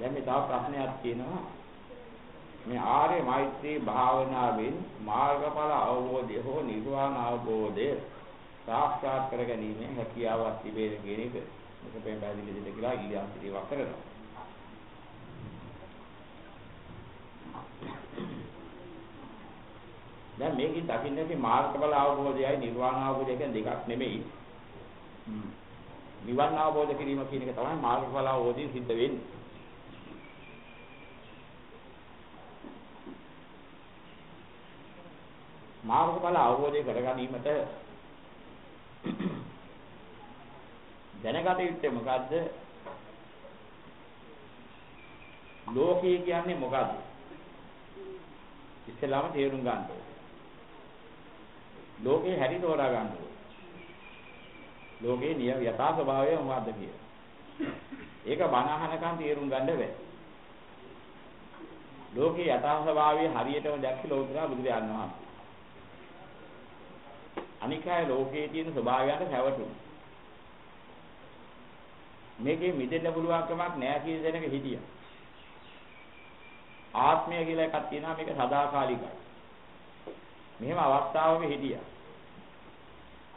දැන් මේ තව ප්‍රශ්නයක් තියෙනවා. මේ ආර්ය මෛත්‍රී භාවනාවෙන් මාර්ගඵල අවබෝධය හෝ නිර්වාණ අවබෝධය සාක්ෂාත් කර ගැනීම හැකියාවක් තිබේද කියන එක මේක පැහැදිලි දෙන්න කියලා ඉලියම් පිළිවක් කරනවා. දැන් මේකෙන් දකින්නේ මාර්ගඵල අවබෝධයයි නිර්වාණ අවබෝධය කියන දෙකක් නෙමෙයි. නිවන් අවබෝධ කිරීම කියන එක තමයි මාර්ගඵල අවබෝධය සිද්ධ වෙන්නේ. මාර්ගඵල අවබෝධය කර ගැනීමට දැනගත යුත්තේ මොකද්ද? ලෝකය කියන්නේ මොකද්ද? ඉස්සෙල්ලාම තේරුම් ගන්න ඕනේ. ලෝකේ හැටි තෝරා ගන්න ඕනේ. ලෝකේ නිය යථා ස්වභාවය මොකද්ද කියලා. ඒක බණ අහනකන් තේරුම් ගන්න බෑ. ලෝකේ යථා ස්වභාවය හරියටම දැක්ක ලෝතුරා බුදුරජාණන් වහන්සේ. අනිකාය ලෝකයේ තියෙන ස්වභාවයන්ට හැවටුණා. මේකේ මිදෙන්න පුළුවන් කමක් නැහැ කියන දෙනක හිටියා. ආත්මය කියලා එකක් තියෙනවා මේක සදාකාලිකයි. මෙහෙම අවස්ථාවක හිටියා.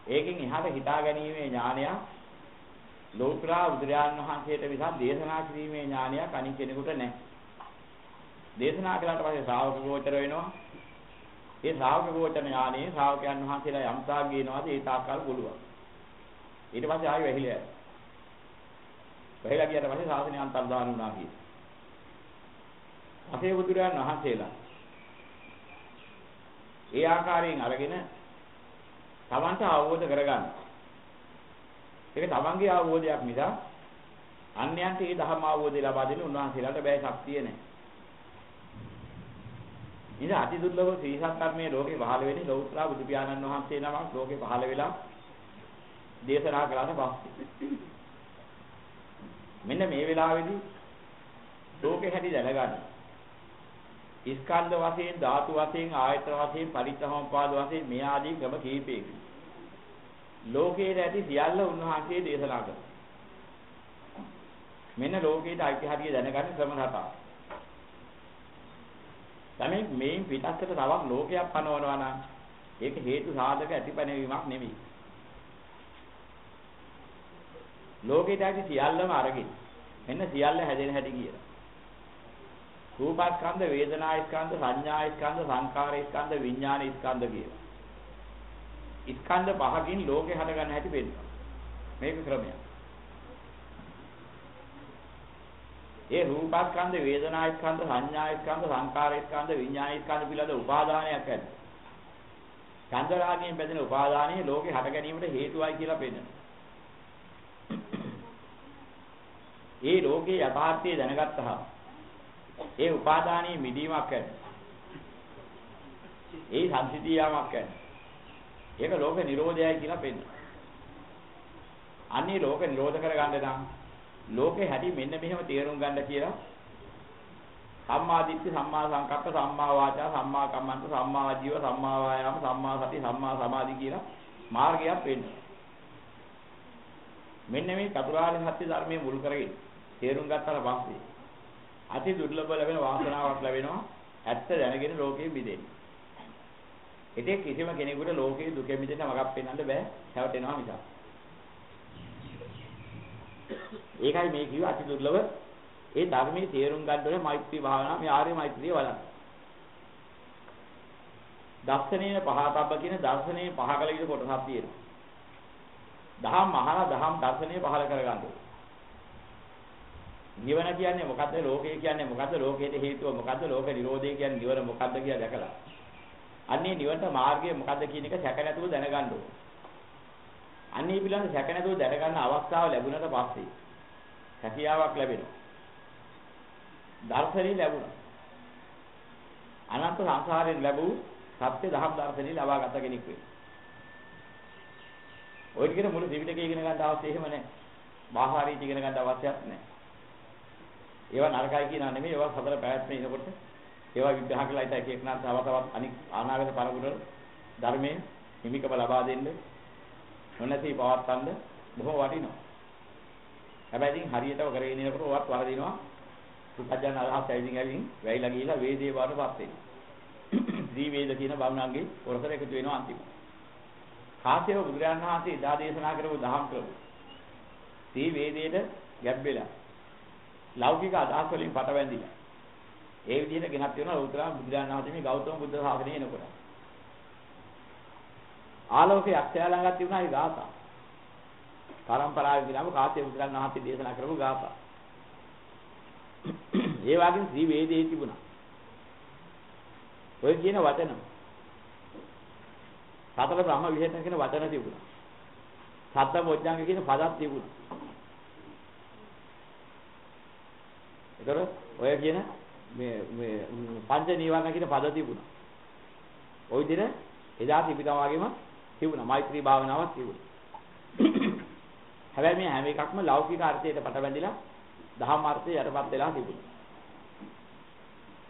ඒකෙන් එහාට හිතා ගැනීමේ ඥානය ලෝතර බුදුරජාණන් වහන්සේට විසක් දේශනා කිරීමේ ඥානයක් අනිත් කෙනෙකුට නැහැ. දේශනා කළාට පස්සේ ශ්‍රාවක ගෝචර වෙනවා. ඒ ශ්‍රාවක ගෝචර ඥානයේ ශ්‍රාවකයන් වහන්සේලා යම් තාක් ගේනවාද ඒ තාක්කල් පුළුවන්. ඊට පස්සේ ආයෙ වැහිලා යනවා. වැහිලා ගියාට පස්සේ ශාසනය අන්තර්දාන වුණා කියන්නේ. අපේ බුදුරයන් වහන්සේලා ඒ ආකාරයෙන් අරගෙන තමන්ට අවබෝධ කරගන්න. ඒක තමන්ගේ අවබෝධයක් නිසා අන්‍යයන්ට ඒ ධර්ම අවබෝධය ලබා දෙන්න උන්වහන්සේලාට බෑ ශක්තිය නැහැ. ඉතින් අති දුර්ලභ ශ්‍රී සත්‍යර්මයේ ලෝකේ පහළ වෙන්නේ ලෞතර බුදු පියාණන් වහන්සේ නමක් ලෝකේ පහළ වෙලා දේශනා කළාට පස්සේ. මෙන්න මේ වෙලාවේදී ලෝකේ හැටි දැනගන්න. ස්කන්ධ වශයෙන් ධාතු වශයෙන් ආයතන වශයෙන් පරිත්‍ථමපාද වශයෙන් මේ ආදී ක්‍රම කීපයකින් ලෝකයේ ඇති සියල්ල උන්වහන්සේ දේශනා කළා. මෙන්න ලෝකයේ ඓතිහාසික දැනගන්න ක්‍රම රටාව. තමයි මේන් පිටස්සට තවක් ලෝකයක් පනවනවා නම් ඒක හේතු සාධක ඇතිපැනවීමක් නෙවෙයි. ලෝකයට ඇති සියල්ලම අරගෙන මෙන්න සියල්ල හැදෙන හැටි කියලා. රූපස්කන්ධ, වේදනාස්කන්ධ, සංඥාස්කන්ධ, සංකාරස්කන්ධ, විඥානස්කන්ධ කියලා. ස්කන්ධ පහකින් ලෝකේ හටගන්න හැටි වෙන්නවා. මේක ක්‍රමයක්. ඒ රූපස්කන්ධ, වේදනාස්කන්ධ, සංඥාස්කන්ධ, සංකාරස්කන්ධ, විඥානස්කන්ධ පිළිබඳ උපාදානයක් ඇති. චන්දරාගයෙන් බැඳෙන උපාදානයේ ලෝකේ හට ගැනීමට හේතුවයි කියලා පෙන්නනවා. ඒ ලෝකේ යථාර්ථය දැනගත්තහම ඒ උපාදානීය මිදීමක් ඇති. ඒ සංසිතියාවක් ඇති. ඒක ලෝක නිරෝධයයි කියලා පෙන්නනවා. අන්නේ ලෝක නිරෝධ කරගන්න නම් ලෝකේ හැටි මෙන්න මෙහෙම තේරුම් ගන්න කියලා සම්මා දිට්ඨි සම්මා සංකප්ප සම්මා වාචා සම්මා කම්මන්ත සම්මා ආජීව සම්මා වායාම සම්මා සති සම්මා සමාධි කියලා මාර්ගයක් වෙන්නේ. මෙන්න මේ චතුරාර්ය සත්‍ය ධර්මයේ මුල් කරගෙන තේරුම් ගත්තාට පස්සේ අති දුර්ලභ ලැබෙන වාසනාවක් ලැබෙනවා ඇත්ත දැනගෙන ලෝකෙ මිදෙන්න. ඉතින් කිසිම කෙනෙකුට ලෝකේ දුකෙ මිදෙන්න මගක් පෙන්වන්න බෑ හැවටෙනවා මිසක්. ඒකයි මේ කිව්ව අති දුර්ලභ ඒ ධර්මයේ තේරුම් ගන්න ඕනේ මෛත්‍රී භාවනාව මේ ආර්ය මෛත්‍රිය වලන්න. දර්ශනීය පහතබ්බ කියන දර්ශනීය පහ කල යුතු කොටසක් තියෙනවා. දහම් මහා දහම් දර්ශනීය පහල කරගන්න ඕනේ. නිවන කියන්නේ මොකද්ද? ලෝකය කියන්නේ මොකද්ද? ලෝකයට හේතුව මොකද්ද? ලෝක නිරෝධය කියන්නේ නිවන මොකද්ද කියලා දැකලා. අන්නේ නිවනට මාර්ගය මොකද්ද කියන එක සැක නැතුව දැනගන්න ඕනේ. අන්නේ පිළිබඳ සැක නැතුව දැනගන්න අවස්ථාව ලැබුණට පස්සේ හැකියාවක් ලැබෙනවා. දර්ශනී ලැබුණා. අනන්ත සංසාරයෙන් ලැබූ සත්‍ය දහම් දර්ශනී ලබා ගත කෙනෙක් වෙයි. ඔය ටිකට මුළු ත්‍රිපිටකය ඉගෙන ගන්න අවශ්‍ය එහෙම නැහැ. බාහාරීත ඉගෙන ගන්න අවශ්‍යත් නැහැ. ඒවා නරකයි කියනා නෙමෙයි ඒවා හතර පැවැත්මේ ඉනකොට ඒවා විග්‍රහ කළා ඉතින් එක එක නාත් තව තවත් අනික් අනාගත පරපුර ධර්මයේ හිමිකම ලබා දෙන්න නොනැසී පවත්තන්න බොහෝ වටිනවා. හැබැයි ඉතින් හරියටම කරගෙන යනකොට ඔවත් වරදිනවා පුතජන අදහස් ඇවිදින් ඇවිදින් වැයිලා ගිහිලා වේදේ වඩපත් වෙනවා. ත්‍රි වේද කියන බමුණන්ගේ කොරසර එකතු වෙනවා අන්තිමට. කාශ්‍යප බුදුරජාණන් වහන්සේ දා දේශනා කරපු දහම් ක්‍රම. ත්‍රි වේදයට ගැබ්බෙලා. ලෞකික අදහස් වලින් පටවැඳිලා. ඒ විදිහට ගෙනත් වෙනවා උත්තර බුදුරජාණන් වහන්සේ මේ ගෞතම බුද්ධ ශාසනය එනකොට. ආලෝකයේ අක්ෂය ළඟක් තිබුණා ඒ ගාථා. පරම්පරාවෙන් ගිනම කාශ්‍යප බුදුරජාණන් වහන්සේ දේශනා කරපු ගාථා. ඒ වගේම ශ්‍රී වේදයේ තිබුණා. ඔය කියන වචන සතර බ්‍රහ්ම විහෙතන කියන වචන තිබුණා. සත්ත බොජ්ජංග කියන පදක් තිබුණා. ඒතර ඔය කියන මේ මේ පංච නීවරණ කියන පද තිබුණා. ওই විදිහට එදා තිබිනා වගේම තිබුණා. මෛත්‍රී භාවනාවක් තිබුණා. හැබැයි මේ හැම එකක්ම ලෞකික අර්ථයට පටබැඳිලා දහම් අර්ථය යටපත් වෙලා තිබුණා.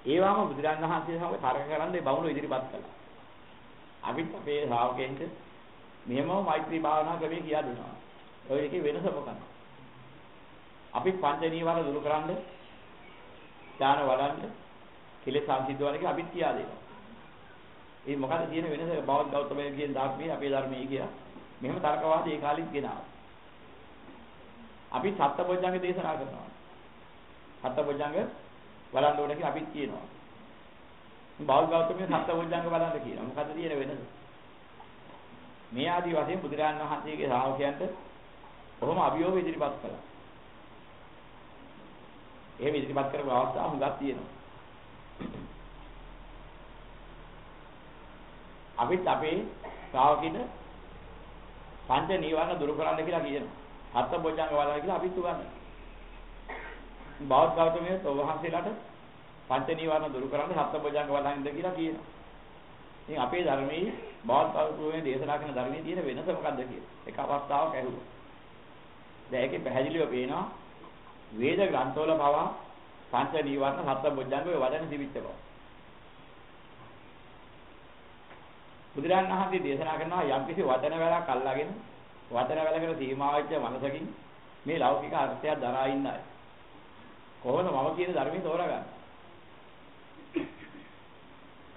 ඒවාම බුදුරන් වහන්සේ සමග තර්ක කරන්න ඒ බමුණු ඉදිරිපත් කළා. අපිත් අපේ ශ්‍රාවකයන්ට මෙහෙමම මෛත්‍රී භාවනා ක්‍රමයේ කියා දෙනවා. ඔය එකේ වෙනස මොකක්ද? අපි පංච නීවර දුරු කරන්න ඥාන වඩන්න කෙලෙස් සංසිද්ධවන එක අපිත් කියා දෙනවා. ඒ මොකද තියෙන වෙනස බෞද්ධ ගෞතමයන් කියන ධර්මයේ අපේ ධර්මයේ කියලා. මෙහෙම තර්කවාද ඒ කාලෙත් ගෙනාවා. අපි සත්බොජ්ජංග දේශනා කරනවා. සත්බොජ්ජංග බලන්න ඕන කියලා අපිත් කියනවා. බෞද්ධ ගෞතමයන් සත්බොජ්ජංග බලන්න කියනවා. මොකද තියෙන වෙනස? මේ ආදී වශයෙන් බුදුරජාණන් වහන්සේගේ ශ්‍රාවකයන්ට කොහොම අභියෝග ඉදිරිපත් කළා. එහෙම ඉදිරිපත් කරපු අවස්ථා හුඟක් තියෙනවා. අපිත් අපේ ශ්‍රාවකින පංච නීවරණ දුරු කරන්න කියලා කියනවා. හත් බොජ්ජංග වලයි කියලා අපිත් උගන්වනවා. බෞද්ධ ගෞතමයේ තෝවහන්සේලාට පංච නීවරණ දුරු කරන්න හත් බොජ්ජංග වලින්ද කියලා කියනවා. ඉතින් අපේ ධර්මයේ බෞද්ධ ගෞතමයේ දේශනා කරන ධර්මයේ තියෙන වෙනස මොකද්ද කියලා. එක අවස්ථාවක් ඇහුවා. දැන් ඒකේ පැහැදිලිව පේනවා වේද ග්‍රන්ථවල පවා පංච නීවරණ හත් බොජ්ජංග වදන තිබිච්ච බව. බුදුරන් වහන්සේ දේශනා කරනවා යම්කිසි වචන වලක් අල්ලාගෙන වචන වලකට සීමා වෙච්ච මනසකින් මේ ලෞකික අර්ථය දරා ඉන්න අය. කොහොමද මම කියන ධර්මයේ තෝරගන්නේ?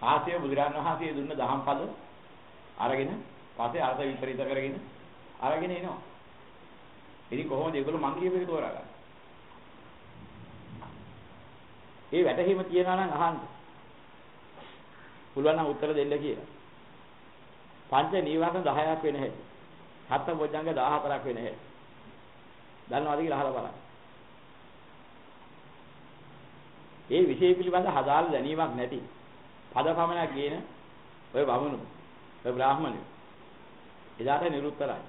කාසිය බුදුරන් වහන්සේ දුන්න දහම් පද අරගෙන පස්සේ අර්ථ විපරීත කරගෙන අරගෙන එනවා. ඉතින් කොහොමද ඒගොල්ලෝ මං කියපේක තෝරගන්නේ? ඒ වැටහීම තියනවා නම් අහන්න. පුළුවන් නම් උත්තර දෙන්න කියලා. පංච නීවරණ 10ක් වෙන හැටි. හත බොජ්ජංග 14ක් වෙන හැටි. දන්නවද කියලා අහලා බලන්න. ඒ විෂය පිළිබඳ හදාල් දැනීමක් නැති පද පමණක් කියන ඔය වමුණු ඔය බ්‍රාහ්මණය එදාට නිරුත්තරයි.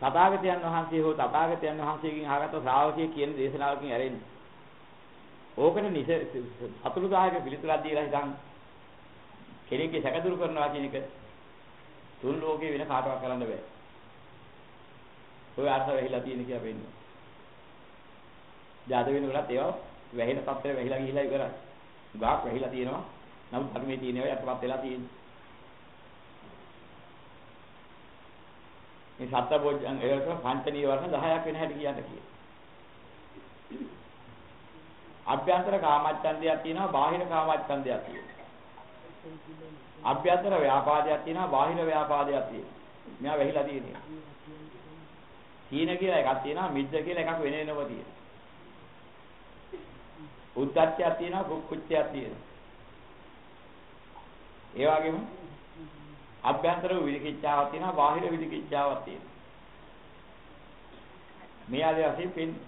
තථාගතයන් වහන්සේ හෝ තථාගතයන් වහන්සේගෙන් අහගත් ශ්‍රාවකයෙක් කියන දේශනාවකින් ඇරෙන්නේ. ඕකට නිස සතුටුදායක පිළිතුරක් දීලා හිටන් කෙනෙක්ගේ සැක දුරු කරනවා කියන එක තුන් ලෝකේ වෙන කාටවත් කරන්න බෑ. ඔය අර්ථ වෙහිලා තියෙන කියලා වෙන්නේ. ජාත වෙනකොටත් ඒවා වැහෙන තත්ත්වෙ වැහිලා ගිහිලා ඉවරයි. ගාක් වැහිලා තියෙනවා. නමුත් ධර්මයේ තියෙන ඒවා යටපත් වෙලා තියෙන්නේ. මේ සත්බොජ්ජං ඒකට පංච නීවරණ 10ක් වෙන හැටි කියන්න කියලා. අභ්‍යන්තර කාමච්ඡන්දයක් තියෙනවා බාහිර කාමච්ඡන්දයක් තියෙනවා. අභ්‍යන්තර ව්‍යාපාදයක් තියෙනවා බාහිර ව්‍යාපාදයක් තියෙනවා. මෙයා වෙහිලා තියෙනවා. තීන කියලා එකක් තියෙනවා මිද්ද කියලා එකක් වෙන වෙනම තියෙනවා. උද්දච්චයක් තියෙනවා කුක්කුච්චයක් තියෙනවා. ඒ වගේම අභ්‍යන්තර විවිධිකිච්ඡාවක් තියෙනවා බාහිර විවිධිකිච්ඡාවක් තියෙනවා. මේ ආදී වශයෙන් පෙන්නේ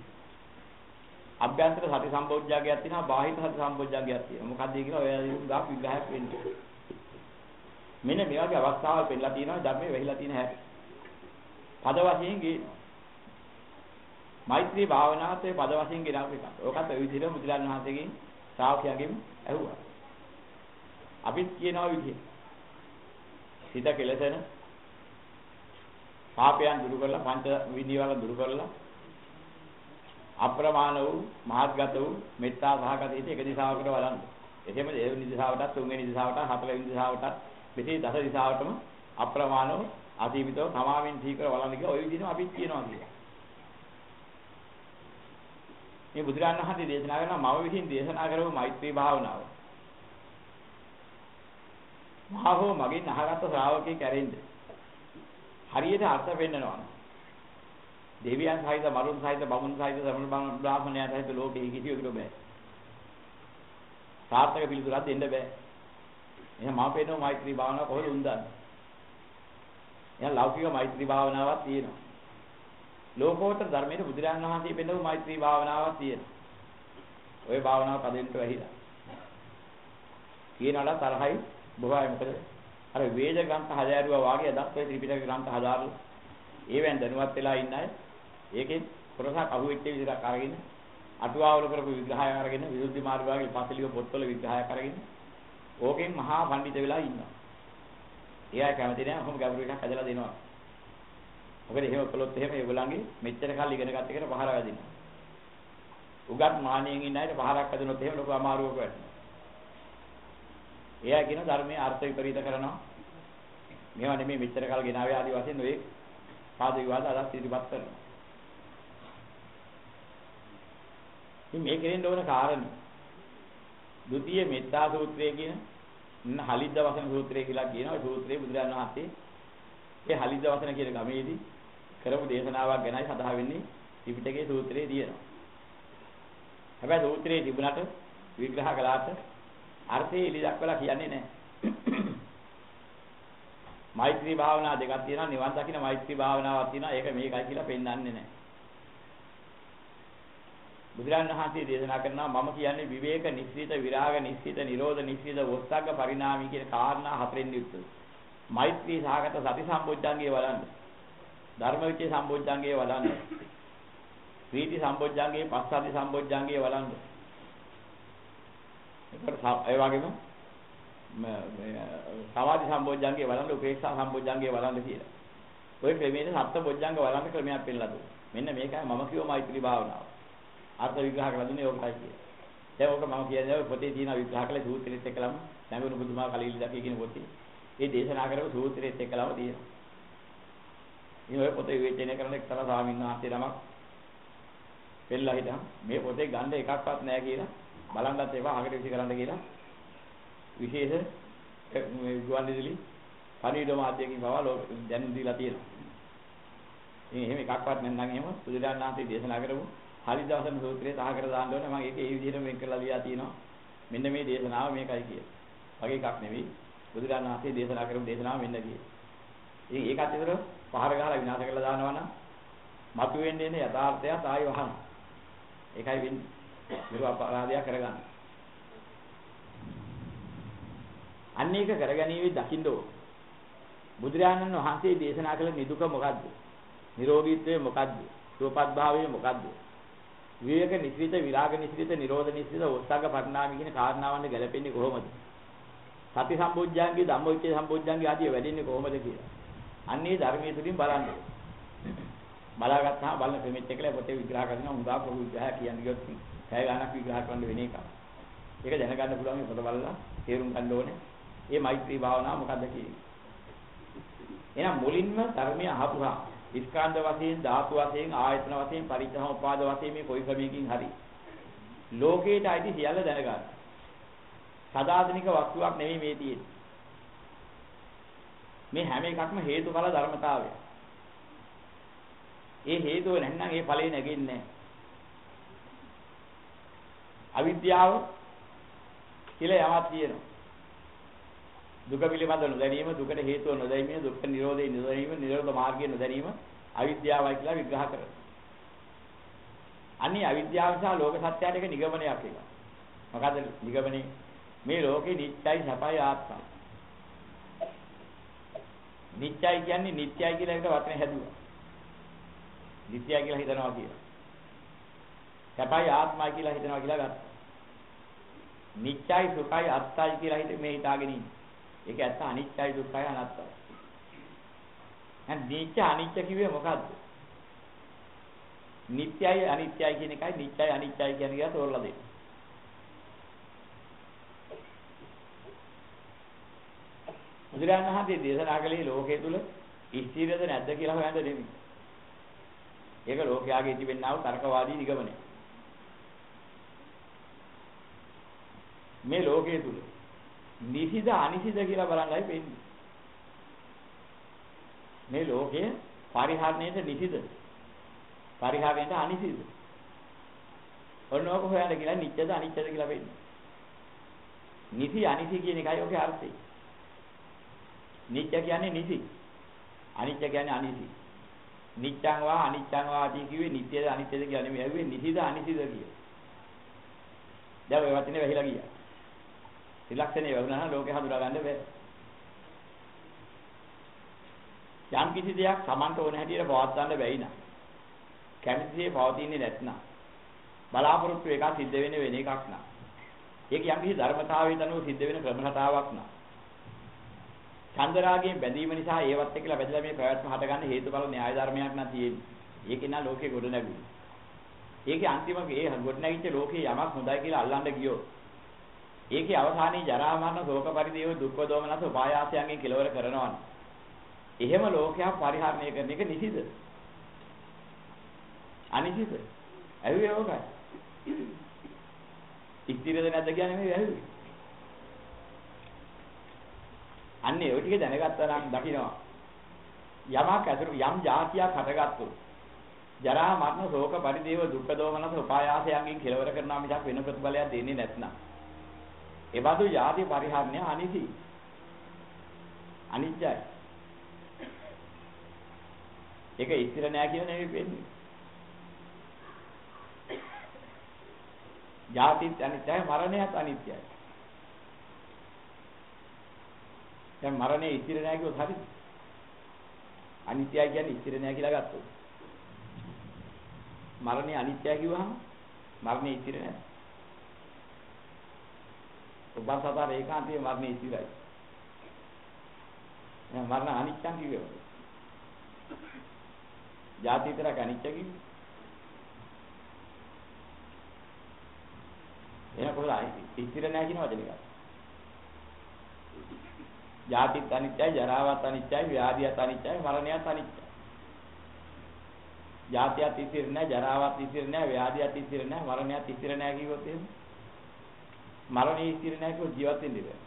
අභ්‍යන්තර සති සම්බොජ්ජාගයක් තියෙනවා බාහිර සති සම්බොජ්ජාගයක් තියෙනවා. මොකක්ද කියලා ඔය ගාක් විග්‍රහයක් වෙන්නේ. මෙන්න මේ වගේ අවස්ථාවල් පෙන්නලා තියෙනවා ධර්මයේ වෙහිලා තියෙන හැටි. පද වශයෙන් ගේ මෛත්‍රී භාවනාවත් ඒ පද වශයෙන් ගෙනාවු එකක්. ඕකත් ඔය විදිහට මුදලන් වහන්සේගෙන් ශ්‍රාවකයාගෙන් ඇහුවා. අපිත් කියනවා විදිහ. සිත කෙලසෙන පාපයන් දුරු කරලා පංච විදිවල දුරු කරලා අප්‍රමාණ වූ මහත්ගත වූ මෙත්තා සහගත හිත එක දිශාවකට වළඳ. එහෙම දෙවෙනි දිශාවටත් තුන්වෙනි දිශාවටත් හතරවෙනි දිශාවටත් මෙසේ දස දිශාවටම අප්‍රමාණව අසීමිතව තමාමින් සීකර වළඳ කියලා ওই විදිහම අපිත් කියනවා කියලා. මේ බුදුරජාණන් වහන්සේ දේශනා කරනවා මම විසින් දේශනා කරපු මෛත්‍රී භාවනාව. මහෝ මගෙන් අහගත්ත ශ්‍රාවකෙක් ඇරෙන්නේ. හරියට අර්ථ වෙන්නනවා. දෙවියන් සහිත මරුන් සහිත බමුණු සහිත සමන බ්‍රාහ්මණයන් සහිත ලෝකෙ කිසිවෙකුට බෑ. සාර්ථක පිළිතුරක් දෙන්න බෑ. එහෙනම් මම පේනවා මෛත්‍රී භාවනාව කොහොමද උන්දන්නේ? එහෙනම් ලෞකික මෛත්‍රී භාවනාවක් තියෙනවා. ලෝකෝත්තර ධර්මයේ බුදුරජාණන් වහන්සේ පෙන්නපු මෛත්‍රී භාවනාවක් තියෙනවා. ওই භාවනාව කදෙන්ට වැහිලා. කියනවල තරහයි බොහෝයි මොකද අර වේද ග්‍රන්ථ හදාරුවා වාගේ අදත් ඔය ත්‍රිපිටක ග්‍රන්ථ හදාරු ඒවෙන් දැනුවත් වෙලා ඉන්න අය ඒකෙන් කොටසක් අහුවෙච්ච විදිහට අරගෙන අටුවාවල කරපු විග්‍රහය අරගෙන විරුද්ධ මාර්ග වාගේ පස්ලික පොත්වල විග්‍රහය අරගෙන ඕකෙන් මහා පඬිත වෙලා ඉන්නවා. එයා කැමති නෑ ඔහොම ගැඹුරු එකක් හදලා දෙනවා. මොකද එහෙම කළොත් එහෙම ඒගොල්ලන්ගේ මෙච්චර කල් ඉගෙන ගත්ත එකට පහර වැදිනවා. උගත් මානියෙන් ඉන්න අයට පහරක් වැදුනොත් එහෙම ලොකු අමාරුවක වැටෙනවා. එයා කියන ධර්මයේ අර්ථ විපරීත කරනවා. මේවා නෙමෙයි මෙච්චර කල් ගෙනාවේ ආදි වශයෙන් ඔය පාද විවාද අදත් ඉදිරිපත් කරනවා. ඉතින් මේ කෙරෙන්න ඕන කාරණේ. ဒုတိ ය මෙත්තා සූත්‍රය කියන ඉන්න හලිද්ද වසන සූත්‍රය කියලා කියනවා. ඒ සූත්‍රයේ බුදුරජාණන් වහන්සේ ඒ හලිද්ද වසන කියන ගමේදී කරපු දේශනාවක් ගැනයි සඳහන් වෙන්නේ ත්‍රිපිටකයේ සූත්‍රයේ තියෙනවා. හැබැයි සූත්‍රයේ තිබුණාට විග්‍රහ කළාට අර්ථය එලි දක්වලා කියන්නේ නැහැ. මෛත්‍රී භාවනා දෙකක් තියෙනවා නිවන් දකින්න මෛත්‍රී භාවනාවක් තියෙනවා ඒක මේකයි කියලා පෙන්වන්නේ නැහැ. බුදුරන් වහන්සේ දේශනා කරනවා මම කියන්නේ විවේක නිස්සිත විරාග නිස්සිත නිරෝධ නිස්සිත වොස්සග්ග පරිණාමී කියන කාරණා හතරෙන් යුක්තයි. මෛත්‍රී සාගත සති සම්බොජ්ජංගේ වඩන්න. ධර්මවිචේ සම්බොජ්ජංගේ වඩන්න. ප්‍රීති සම්බොජ්ජංගේ පස්සද්ධි සම්බොජ්ජංගේ වඩන්න. ඒකට ඒ වගේම සමාධි සම්බොජ්ජංගේ වඩන්න උපේක්ෂා සම්බොජ්ජංගේ වඩන්න කියලා. ඔය ක්‍රමයේ සත්‍ය බොජ්ජංග වඩන්න ක්‍රමයක් පෙන්නලා දුන්නා. මෙන්න මේකයි මම කියව මෛත්‍රී භාවනාව. අර්ථ විග්‍රහ කරලා දුන්නේ ඕකයි කියන්නේ. දැන් ඕක මම කියන්නේ පොතේ තියෙන විග්‍රහ කළ සූත්‍රෙත් එක්කලම නැගුණු බුදුමා කලීලි දකී කියන පොතේ. ඒ දේශනා කරපු සූත්‍රෙත් එක්කලම තියෙනවා. ඉතින් ඔය පොතේ විවේචනය කරන එක්තරා ස්වාමීන් වහන්සේ නමක් පෙළලා හිටන් මේ පොතේ ගන්න එකක්වත් නැහැ කියලා බලන්නත් ඒවා අහකට විසි කරන්න කියලා විශේෂ ගුවන් විදුලි පණිවිඩ මාධ්‍යකින් පවා දැනුම් දීලා තියෙනවා. ඉතින් එහෙම එකක්වත් නැත්නම් එහෙම බුදුරජාණන් වහන්සේ දේශනා කරපු හරිදවසන සූත්‍රයේ සහ කර දාන්න ඕනේ මම ඒක ඒ විදිහටම වෙන් කරලා ලියලා තියෙනවා. මෙන්න මේ දේශනාව මේකයි කියේ. වගේ එකක් නෙවෙයි. බුදුරජාණන් වහන්සේ දේශනා කරපු දේශනාව මෙන්න කියේ. ඉතින් ඒකත් විතර පහර ගහලා විනාශ කරලා දානවා නම් මතුවෙන්නේ එන යථාර්ථය ආයි වහන. ඒකයි වෙන්නේ. මෙව අපරාධයක් කරගන්න. අන්න ඒක කරගැනීමේ දකින්න ඕන. බුදුරජාණන් වහන්සේ දේශනා කළ නිදුක මොකද්ද? නිරෝගීත්වය මොකද්ද? සුවපත් භාවය මොකද්ද? විවේක නිස්සිත විරාග නිස්සිත නිරෝධ නිස්සිත ඔස්සග්ග පරිණාමී කියන කාරණාවන් ගැලපෙන්නේ කොහොමද? සති සම්බොජ්ජංගේ ධම්මවිචේ සම්බොජ්ජංගේ ආදී වැඩෙන්නේ කොහොමද කියලා. අන්නේ ධර්මයේ තුලින් බලන්න. බලාගත්තාම බලන ක්‍රමෙත් එක්කලා පොතේ විග්‍රහ කරනවා උදා පොදු විග්‍රහ කියන්නේ ගියොත් පැය ගාණක් විග්‍රහ කරන්න වෙන එකක්. ඒක දැනගන්න පුළුවන් පොත බලලා තේරුම් ගන්න ඕනේ. මේ මෛත්‍රී භාවනාව මොකද්ද කියන්නේ. එහෙනම් මුලින්ම ධර්මය අහපුවා ස්කන්ධ වශයෙන් ධාතු වශයෙන් ආයතන වශයෙන් පරිච්ඡේදෝපාද වශයෙන් මේ කොයි ක්‍රමයකින් හරි ලෝකේට අයිති සියල්ල දැනගන්න. සදාතනික වස්තුවක් නෙමෙයි මේ තියෙන්නේ. මේ හැම එකක්ම හේතුඵල ධර්මතාවය. ඒ හේතුව නැත්නම් ඒ ඵලෙ නැගෙන්නේ අවිද්‍යාව කියලා යමක් තියෙනවා. දුක පිළිබඳ නොදැනීම දුකට හේතුව නොදැනීම දුක්ඛ නිරෝධය නොදැනීම නිරෝධ මාර්ගය නොදැනීම අවිද්‍යාවයි කියලා විග්‍රහ කරනවා. අනිත් අවිද්‍යාව නිසා ලෝක සත්‍යයට එක නිගමනයක් එක. මොකද නිගමනේ මේ ලෝකේ නිත්‍යයි සපයි ආත්මයි. නිත්‍යයි කියන්නේ නිත්‍යයි කියලා එකට වචනේ හැදුවා. නිත්‍යයි කියලා හිතනවා කියලා. සපයි ආත්මයි කියලා හිතනවා කියලා ගත්තා. නිත්‍යයි සුඛයි අත්තයි කියලා හිත මේ හිතාගෙන ඉන්නේ. ඒක ඇත්ත අනිත්‍යයි දුක්ඛයි අනාත්තයි. දැන් නිත්‍ය අනිත්‍ය කිව්වේ මොකද්ද? නිත්‍යයි අනිත්‍යයි කියන එකයි නිත්‍යයි අනිත්‍යයි කියන එක තෝරලා දෙන්න. බුදුරජාණන් වහන්සේ දේශනා කළේ ලෝකයේ තුල ස්ථිරද නැද්ද කියලා හොයන්න නෙමෙයි. ඒක ලෝකයාගේ තිබෙනා වූ තර්කවාදී නිගමනය. මේ ලෝකයේ තුල නිසිද අනිසිද කියලා බලන්නයි වෙන්නේ. මේ ලෝකයේ පරිහරණයට නිසිද පරිහරණයට අනිසිද ඔන්නෝක හොයන්න කියලා නිත්‍යද අනිත්‍යද කියලා වෙන්නේ. නිසි අනිසි කියන එකයි ඔකේ අර්ථය. නිත්‍ය කියන්නේ නිසි. අනිත්‍ය කියන්නේ අනිසි. නිච්ඡං වා අනිච්ඡං වාදී කිව්වේ නිට්ටයද අනිත්‍යද කියලා නෙමෙයි. ඇහුවේ නිසිද අනිසිද කියලා. දැන් ඔය වචනේ වැහිලා ගියා. ත්‍රිලක්ෂණේ වැහුණා නම් ලෝකේ හඳුනා ගන්න බෑ. යම් කිසි දෙයක් Tamanට ඕන හැටියට පවත්වන්න බැයි නම් කැමතිසේ පවතින්නේ නැත්නම් බලාපොරොත්තු එකක් සිද්ධ වෙන්නේ වෙන එකක් නා. ඒක යම් කිසි ධර්මතාවයට අනුව සිද්ධ වෙන ක්‍රම රටාවක් නා. චන්දරාගයෙන් බැඳීම නිසා ඒවත් එක්කලා බැඳලා මේ ප්‍රවැත්ම හටගන්න හේතුඵල න්‍යාය ධර්මයක් නා තියෙන්නේ. ඒකේ නා ලෝකේ ගොඩ නැගුණේ. ඒකේ අන්තිම ඒ ගොඩ නැගිච්ච ලෝකේ යමක් හොඳයි කියලා අල්ලන්න ගියෝ. ඒකේ අවසානයේ ජරා මරණ ශෝක පරිදේව දුක්ඛ දෝමනස උපායාසයන්ගෙන් කෙලවර කරනවනේ. එහෙම ලෝකයක් පරිහරණය කරන එක නිසිද? අනිසිද? ඇහුවේ ඕකයි. ඉතිරිද නැද්ද කියන්නේ මේ ඇහුවේ. අන්නේ ඔය ටික දැනගත්තා නම් දකින්නවා. යමක් ඇතුළු යම් જાතියක් හටගත්තොත් ජරා මරණ ශෝක පරිදේව දුක්ඛ දෝමනස උපායාසයන්ගෙන් කෙලවර කරනවා මිසක් වෙන ප්‍රතිඵලයක් දෙන්නේ නැත්නම්. ඒ බඳු ಜಾති පරිහරණය අනිසි. අනිත්‍යයි. ඒක ඉතිර නෑ කියන නෙවෙයි වෙන්නේ. ජාතිත් අනිත්‍යයි මරණයත් අනිත්‍යයි. දැන් මරණය ඉතිර නෑ කිව්වොත් හරිද? අනිත්‍යයි කියන්නේ ඉතිර නෑ කියලා ගත්තොත්. මරණය අනිත්‍යයි කිව්වහම මරණය ඉතිර නෑ. ඔබන් සතර ඒකාන්තයේ මරණය ඉතිරයි. දැන් මරණ අනිත්‍යං කිව්වේ. ಜಾති විතරක් අනිත්‍ය කිව්වේ. එහෙනම් කොහොමද ඉතිර නැහැ කියන වචනේ ගන්න. ජාතිත් අනිත්‍යයි, ජරාවත් අනිත්‍යයි, ව්‍යාධියත් අනිත්‍යයි, මරණයත් අනිත්‍යයි. ජාතියත් ඉතිර නැහැ, ජරාවත් ඉතිර නැහැ, ව්‍යාධියත් ඉතිර නැහැ, මරණයත් ඉතිර නැහැ කිව්වොත් එහෙම. මරණය ඉතිර නැහැ කිව්වොත් ජීවත් වෙන්න බෑ.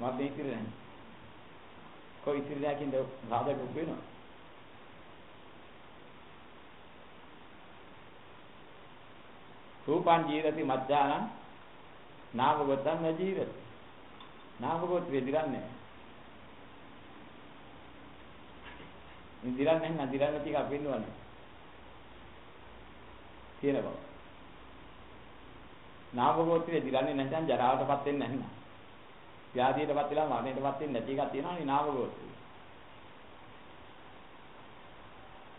මරණය ඉතිර නැහැ. කොයි ඉතිර නැහැ කියන සාධක වෙනවා. රූපං ජීරති මජ්ජානං නාම ගොතං නජීරති නාම ගොත් වෙදිරන්නේ ඉදිරන්නේ නැහැ නදිරන්නේ ටික අපින්නවනේ තියෙන බව නාම ගෝත්‍රයේ දිරන්නේ නැත්නම් ජරාවටපත් වෙන්නේ නැහැ ව්‍යාධියටපත් වෙලා මරණයටපත් වෙන්නේ නැති එකක් තියෙනවානේ නාම ගෝත්‍රය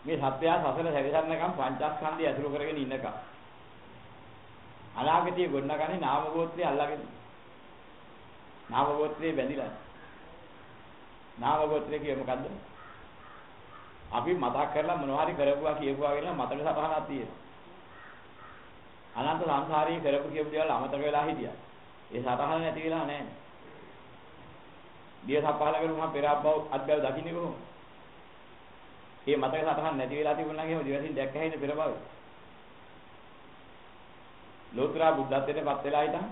මේ සත්‍යය සසල සැරිසරනකම් පංචස්කන්ධය ඇසුරු කරගෙන ඉන්නකම් අනාගතයේ ගොඩනගන්නේ නාම ගෝත්‍රය අල්ලගෙන. නාම ගෝත්‍රයේ බැඳිලා. නාම ගෝත්‍රය කියේ මොකද්ද? අපි මතක් කරලා මොනවා හරි කරපුවා කියපුවා කියලා මතක සටහනක් තියෙනවා. අනන්ත සංසාරයේ කරපු කියපු දේවල් අමතක වෙලා හිටියා. ඒ සටහන නැති වෙලා නැහැ. දිය සපහල කරුණා පෙර අබ්බව අද්දව දකින්නේ කොහොමද? මේ මතක සටහන නැති වෙලා තිබුණා නම් එහෙම දිවසින් දැක්ක හැයිනේ පෙර බව. ලෝතර බුද්ධත්වයට පත් වෙලා හිටන්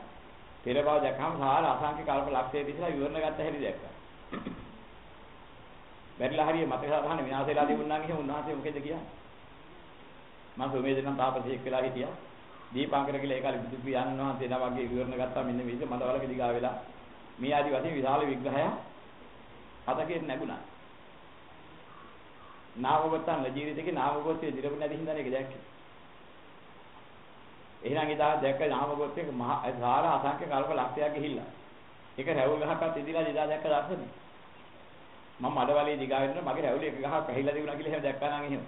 පෙර බව දැක්කම සාර අසංඛ්‍ය කල්ප ලක්ෂය තිස්සලා විවරණ ගත්ත හැටි දැක්කා. බැරිලා හරිය මතක සටහන විනාශ වෙලා තිබුණා නම් එහෙනම් උන්වහන්සේ මොකද කියන්නේ? මම සෝමේදනම් තාපසයෙක් වෙලා හිටියා. දීපාංකර කියලා ඒ කාලේ බුදු පියාණන් වහන්සේ නම වගේ විවරණ ගත්තා මෙන්න මේක මතවලක දිගා වෙලා මේ ආදි වශයෙන් විශාල විග්‍රහයක් හතකේ නැගුණා. නාමගතන් ජීවිතේ නාමගතයේ දිරපු නැති හින්දා මේක දැක්කේ. එහෙනම් එදා දැක්ක නාමගොත් එක මහා සාර අසංඛ්‍ය කල්ප ලක්ෂයක් ගිහිල්ලා. ඒක රැවුල් ගහක්වත් ඉදිලා එදා දැක්ක දර්ශනේ. මම මඩවලේ දිගා වෙනකොට මගේ රැවුලේ එක ගහක් පැහිලා තිබුණා කියලා එහෙම දැක්කා නම් එහෙම.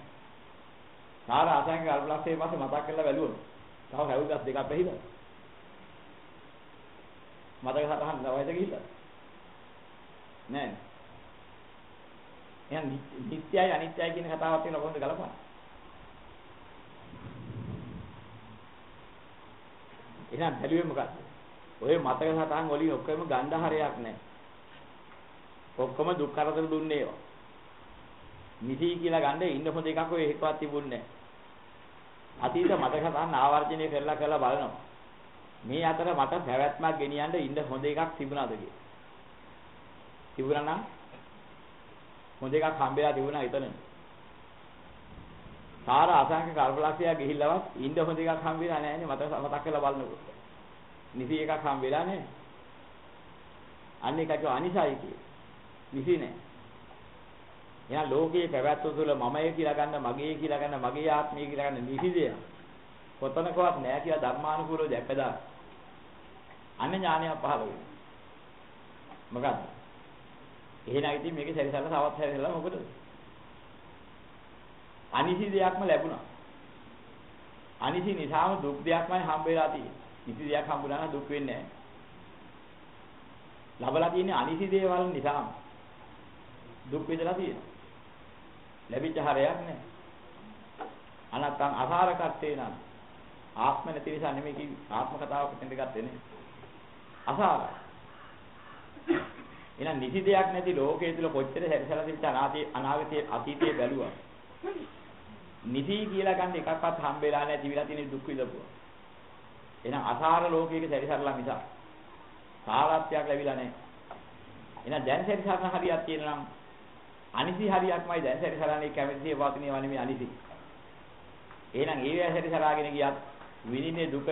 සාර අසංඛ්‍ය කල්ප ලක්ෂයේ පස්සේ මතක් කරලා බැලුවොත් තව රැවුල් ගස් දෙකක් පැහිලා. මතක සටහන් දවයිද ගිහිල්ලා. නෑ. එහෙනම් නිත්‍යයි අනිත්‍යයි කියන කතාවක් තියෙන කොහොමද ගලපන්නේ? එහෙනම් බැලුවේ මොකද්ද? ඔය මතක සටහන් වලින් ඔක්කොම ගන්ධහරයක් නැහැ. ඔක්කොම දුක් කරදර දුන්නේ ඒවා. නිසි කියලා ගන්න ඉන්න හොඳ එකක් ඔය එකවත් තිබුණේ නැහැ. අතීත මතක සටහන් ආවර්ජනය කරලා කරලා බලනවා. මේ අතර මට පැවැත්මක් ගෙනියන්න ඉන්න හොඳ එකක් තිබුණාද කියලා. තිබුණා නම් හොඳ එකක් හම්බෙලා තිබුණා එතන. සාර අසංක කල්පලක්ෂය ගිහිල්ලවත් ඉන්න හොඳ එකක් හම්බෙලා නැහැ නේ මට මතක් කරලා බලනකොට. නිසි එකක් හම්බෙලා නැහැ. අන්න එකක අනිසයි කියේ. නිසි නැහැ. එහෙනම් ලෝකයේ පැවැත්ම තුළ මමයි කියලා ගන්න මගේ කියලා ගන්න මගේ ආත්මය කියලා ගන්න නිසි දෙයක්. කොතනකවත් නැහැ කියලා ධර්මානුකූලව දැක්කදා. අන්න ඥානය පහළ වෙනවා. මොකද්ද? එහෙනම් ඉතින් මේකේ සැරිසරලා තවත් හැරෙලා මොකද? අනිසි දෙයක්ම ලැබුණා. අනිසි නිසාම දුක් දෙයක්මයි හම්බ වෙලා තියෙන්නේ. නිසි දෙයක් හම්බුනා නම් දුක් වෙන්නේ නැහැ. ලබලා තියෙන්නේ අනිසි දේවල් නිසාම. දුක් විඳලා තියෙනවා. ලැබිච්ච හරයක් නැහැ. අනත්තං අසාරකත්තේ නම් ආත්ම නැති නිසා නෙමෙයි කිව්වේ. ආත්ම කතාවක් දෙන්න ගත්තේ නේ. අසාරයි. එහෙනම් නිසි දෙයක් නැති ලෝකයේ තුල කොච්චර හැරිසලා තිබ්බ අනාගතයේ අනාගතයේ අතීතයේ බැලුවා. නිසි කියලා ගන්න එකක්වත් හම්බෙලා නැහැ ජීවිලා තියෙන දුක් විඳපුවා. එහෙනම් අසාර ලෝකයක සැරිසරලා මිසක් සාරත්වයක් ලැබිලා නැහැ. එහෙනම් දැන් සැරිසරන හරියක් තියෙනවා නම් අනිසි හරියක්මයි දැන් සැරි සරන්නේ කැමැතිසේ වාසනිය වන්නේ අනිසි. එහෙනම් ඒ වේ සැරි සරාගෙන ගියත් විඳින්නේ දුක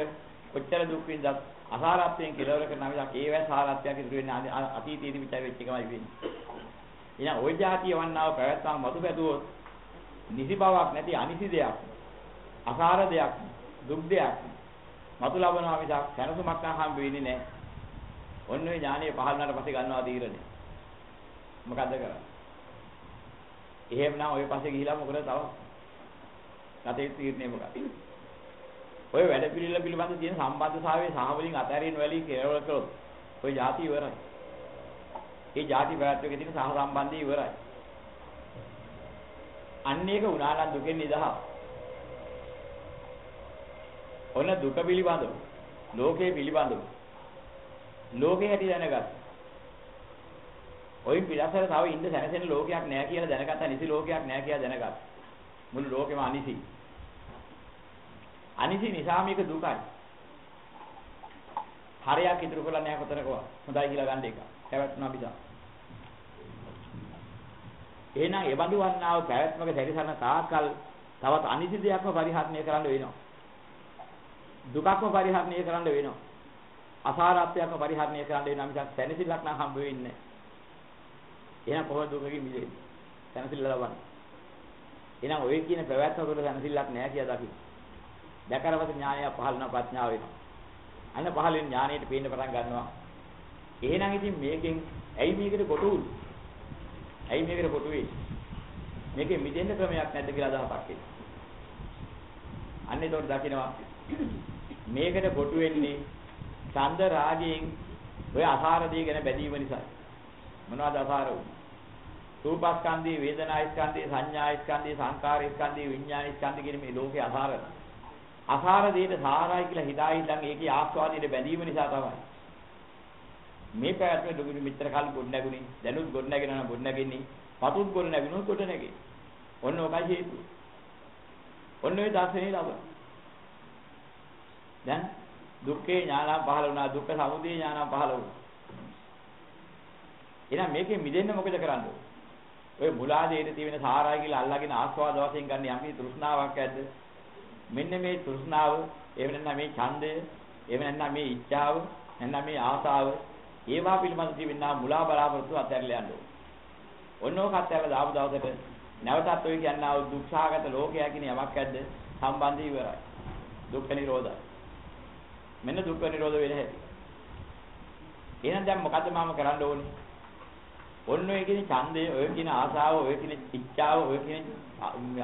කොච්චර දුක් විඳත් අසාරත්වයෙන් කෙලවර කරන විදිහක් ඒ වේ සාරත්වයක් ඉතුරු වෙන්නේ අතීතයේදී විචාර වෙච්ච එකමයි වෙන්නේ. එහෙනම් ওই જાතිය වන්නාව පැවැත්තාම මතු පැදුවොත් නිසි බවක් නැති අනිසි දෙයක් අසාර දෙයක් දුක් දෙයක් මතු ලබනවා මිසක් සැනසුමක් හම්බ වෙන්නේ නැහැ. ඔන්න ඔය ඥානය පහළ වුණාට පස්සේ ගන්නවා තීරණය. මොකද්ද කරන්නේ? එහෙමනම් ඔය පස්සේ ගිහිලා මොකද තව? කටේ තීරණය මොකක්ද? ඔය වැඩ පිළිවෙල පිළිබඳ තියෙන සම්බන්ධතාවයේ සහවලින් අතහැරින වැලී කෙරවල කළොත් ඔය ಜಾති ඉවරයි. ඒ ಜಾති ප්‍රත්‍යකයේ තියෙන සහ සම්බන්ධය ඉවරයි. අන්න ඒක උනානම් දුකෙන් නිදහස්. ඔන්න දුක පිළිබඳව ලෝකයේ පිළිබඳව ලෝකේ හැටි දැනගත්තා. ඔයින් පිටසර තව ඉන්න සැනසෙන ලෝකයක් නැහැ කියලා දැනගත්තා නිසි ලෝකයක් නැහැ කියලා දැනගත්තා. මුළු ලෝකෙම අනිසි. අනිසි නිසා මේක දුකයි. හරයක් ඉතුරු කරලා නැහැ කොතනකවත්. හොඳයි කියලා ගන්න එක. පැවැත්ම පිටා. එහෙනම් ඒ බඳු වන්නා වූ පැවැත්මක සැරිසරන තාකල් තවත් අනිසි දෙයක්ම පරිහරණය කරන්න වෙනවා. දුකක්ම පරිහරණය කරන්න වෙනවා. අසාරත්වයක්ම පරිහරණය කරන්න වෙනවා මිසක් සැනසෙල්ලක් නම් හම්බ වෙන්නේ නැහැ. එහෙනම් කොහොමද දුකකින් මිදෙන්නේ? සැනසෙල්ල ලබන්නේ. එහෙනම් ඔය කියන පැවැත්ම වල සැනසෙල්ලක් නැහැ කියලා දකින්න. දැකරවත ඥානය පහළන ප්‍රඥාව වෙනවා. අන්න පහළින් ඥානයට පේන්න පටන් ගන්නවා. එහෙනම් ඉතින් මේකෙන් ඇයි මේකට කොටු උනේ? ඇයි මේකට කොටු වෙන්නේ? මේකෙන් මිදෙන්න ක්‍රමයක් නැද්ද කියලා අදහසක් එනවා. අන්න ඒතකොට දකිනවා මේකට කොටු වෙන්නේ ඡන්ද රාගයෙන් ඔය අසාර දේ ගැන බැඳීම නිසා. මොනවද අසාර උනේ? රූපස්කන්ධේ වේදනාස්කන්ධේ සංඥාස්කන්ධේ සංකාරස්කන්ධේ විඥානස්කන්ධේ කියන මේ ලෝකේ අසාර. අසාර දෙයට සාරයි කියලා හිතා හිතන් ඒකේ ආස්වාදයට බැඳීම නිසා තමයි. මේ පැවැත්මේ දුගුරු මිත්‍ර කල් ගොඩ නැගුණේ දැනුත් ගොඩ නැගෙනවා ගොඩ නැගෙන්නේ පතුත් ගොඩ නැගුණොත් ගොඩ නැගේ. ඔන්න ඔකයි හේතුව. ඔන්න ඔය දර්ශනේ ලබන. දැන් දුක්ඛේ ඥානම් පහළ වුණා දුක්ඛ සමුදය ඥානම් පහළ වුණා. එහෙනම් මේකෙන් මිදෙන්න මොකද කරන්නේ? ඔය මුලාදේට තියෙන සාරායි කියලා අල්ලාගෙන ආස්වාද වශයෙන් ගන්න යම් කිසි තෘෂ්ණාවක් ඇද්ද? මෙන්න මේ තෘෂ්ණාව, එහෙම නැත්නම් මේ ඡන්දය, එහෙම නැත්නම් මේ ඉච්ඡාව, නැත්නම් මේ ආසාව, ඒවා පිළිබඳ තිබෙනා මුලා බලාපොරොත්තු අත්හැරලා යන්න ඕන. ඔන්න ඕක අත්හැරලා දාපු දවසට නැවතත් ඔය කියනවා දුක්ඛාගත ලෝකයක් කියන යමක් ඇද්ද? සම්බන්ධය ඉවරයි. දුක්ඛ නිරෝධය. මෙන්න දුක්ඛ නිරෝධ වෙන හැටි. එහෙනම් දැන් මොකද්ද මම කරන්න ඕනේ? ඔන්න ඔය කියන ඡන්දය, ඔය කියන ආසාව, ඔය කියන ඉච්ඡාව, ඔය කියන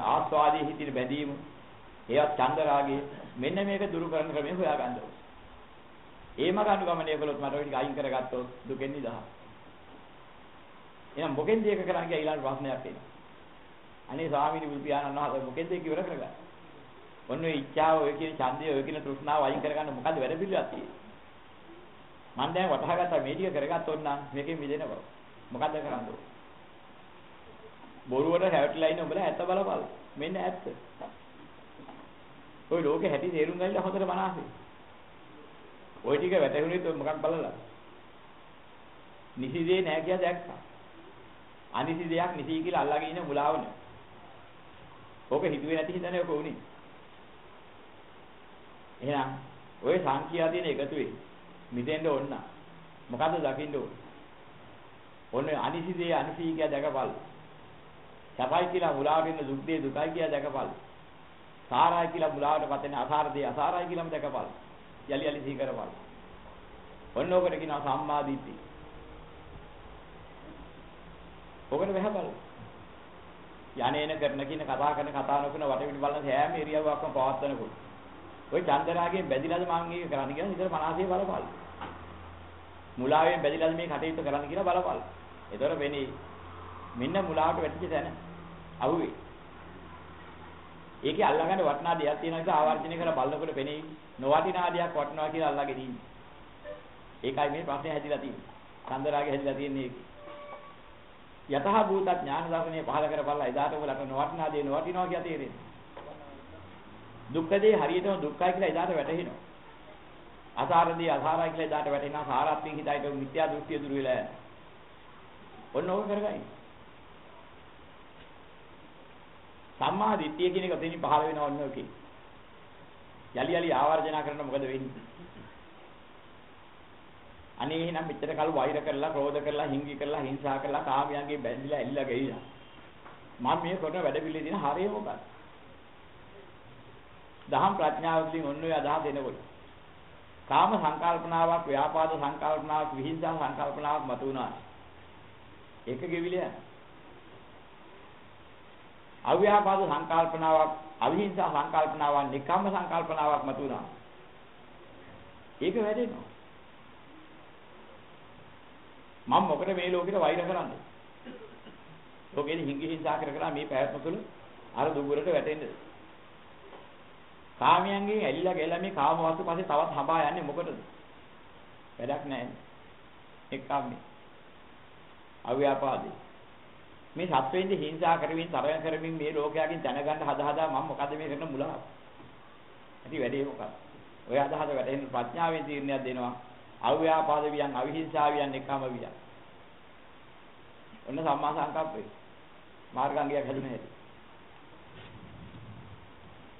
ආස්වාදයේ හිතින බැඳීම, ඒවත් ඡන්ද රාගය මෙන්න මේක දුරු කරන ක්‍රමය හොයා ගන්න ඕනේ. ඒම ගනුගමනය කළොත් මට ඔය ටික අයින් කරගත්තොත් දුකෙන් නිදහස්. එහෙනම් මොකෙන්ද ඒක කරන්නේ කියලා ඊළඟ ප්‍රශ්නයක් එනවා. අනේ ස්වාමීනි බුදු පියාණන් වහන්සේ මොකෙන්ද ඒක ඉවර කරගන්නේ? ඔන්න ඔය ඉච්ඡාව ඔය කියන ඡන්දය ඔය කියන තෘෂ්ණාව අයින් කරගන්න මොකද්ද වැඩ පිළිවෙලක් තියෙන්නේ? මම දැන් වටහා ගත්තා මේ ටික කරගත්තොත් නම් මේකෙන් මිදෙන්න බෑ. මොකද්ද කරන්න ඕනේ? බොරුවට හැවටිලා ඉන්න උඹලා ඇත්ත බලපල්. මෙන්න ඇත්ත. ওই ලෝකේ හැටි තේරුම් ගන්න හොඳට මනසේ. ওই ටික වැටහුනේ මොකක් බලලා? නිසිදේ නෑ කියලා දැක්කා. අනිසි දෙයක් නිසි කියලා අල්ලගෙන ඉන්න මුලාවනේ. ඕක හිතුවේ නැති හිතන්නේ ඔක උනේ. එහෙනම් ওই සංඛ්‍යා තියෙන එකතුවේ මිදෙන්න ඕන. මොකද්ද දකින්න ඕන? ඔන්න අනිසි දේ අනිසි කියලා දැකපල්. සපයි කියලා මුලාවට ඉන්න දුක් දේ දුකයි කියලා දැකපල්. සාරයි කියලා මුලාවට පතන අසාර දේ අසාරයි කියලාම දැකපල්. යලි යලි සිහි කරපල්. ඔන්න ඔකට කියනවා සම්මා දිට්ඨිය. ඔකට වැහපල්. යන්නේන කරන කියන කතා කරන කතා නොකරන වටපිට බලන සෑම ඉරියව්වක්ම පවත්වනකොට ওই චන්දරාගෙන් බැදිලාද මං මේක කරන්න කියලා හිතට 50 බලපල්. මුලාවෙන් බැදිලාද මේ කටයුත්ත කරන්න කියලා බලපල්. ඒතර වෙන්නේ මෙන්න මුලාවට වැටිච්ච තැන අහුවේ. ඒකේ අල්ලගන්න වටිනා දෙයක් තියෙනවා කියලා ආවර්ජනය කරලා බලනකොට පෙනේ නොවටිනා දෙයක් වටිනවා කියලා අල්ලගෙන ඉන්නේ. ඒකයි මේ ප්‍රශ්නේ හැදිලා තියෙන්නේ. චන්දරාගේ හැදිලා තියෙන්නේ ඒක. යතහ භූත ඥාන දර්ශනය පහල කරපළා එදාට ඔයගලට නොවටිනා දේ නොවටිනවා කියලා තේරෙන්නේ. දුක්ඛ දේ හරියටම දුක්ඛයි කියලා එදාට වැටහෙනවා. අසාර දේ අසාරයි කියලා එදාට වැටෙනවා. සාරාත්මික හිතයිට මිත්‍යා දෘෂ්ටිය දුර වෙලා යනවා. ඔන්න ඕක කරගන්න. සම්මා දිට්ඨිය කියන එක දෙන්නේ පහල වෙනවා ඔන්න ඔකේ. යලි යලි ආවර්ජනා කරන මොකද වෙන්නේ? අනේ එහෙනම් මෙච්චර කල් වෛර කරලා, ක්‍රෝධ කරලා, හිංගි කරලා, හිංසා කරලා, කාමයන්ගේ බැඳිලා ඇලිලා ගියා. මම මේ කරන වැඩ පිළිලේ දින හරිය මොකක්ද? දහම් ප්‍රඥාවකින් ඔන්න ඔය අදහස එනකොට. කාම සංකල්පනාවක්, ව්‍යාපාද සංකල්පනාවක්, විහිංසා සංකල්පනාවක් මතුවනවා. ඒක ගෙවිලා යනවා. අව්‍යාපාද සංකල්පනාවක්, අවිහිංසා සංකල්පනාවක්, නිකම්ම සංකල්පනාවක් මතුවනවා. ඒක වැඩෙනවා. මම මොකද මේ ලෝකෙට වෛර කරන්නේ? ලෝකෙදි හිංගි හිංසා කර කර මේ පැවැත්ම තුළ අර දුගුරට වැටෙන්නේ. කාමයන්ගෙන් ඇලිලා ගෑලා මේ කාම වස්තු පස්සේ තවත් හඹා යන්නේ මොකටද? වැඩක් නැහැ. එක්කම්මේ. අව්‍යාපාදේ. මේ සත්වෙන්ද හිංසා කරමින් තරඟ කරමින් මේ ලෝකයෙන් දැනගන්න හදා හදා මම මොකද මේ කරන මුලාව? ඇති වැඩේ මොකක්ද? ඔය අදහස වැටෙන ප්‍රඥාවෙන් තීරණයක් දෙනවා. අව්‍යාපාද වියන් අවිහිංසා වියන් එකම වියන්. ඔන්න සම්මා සංකප්පේ. මාර්ගාංගයක් හැදුන හැටි.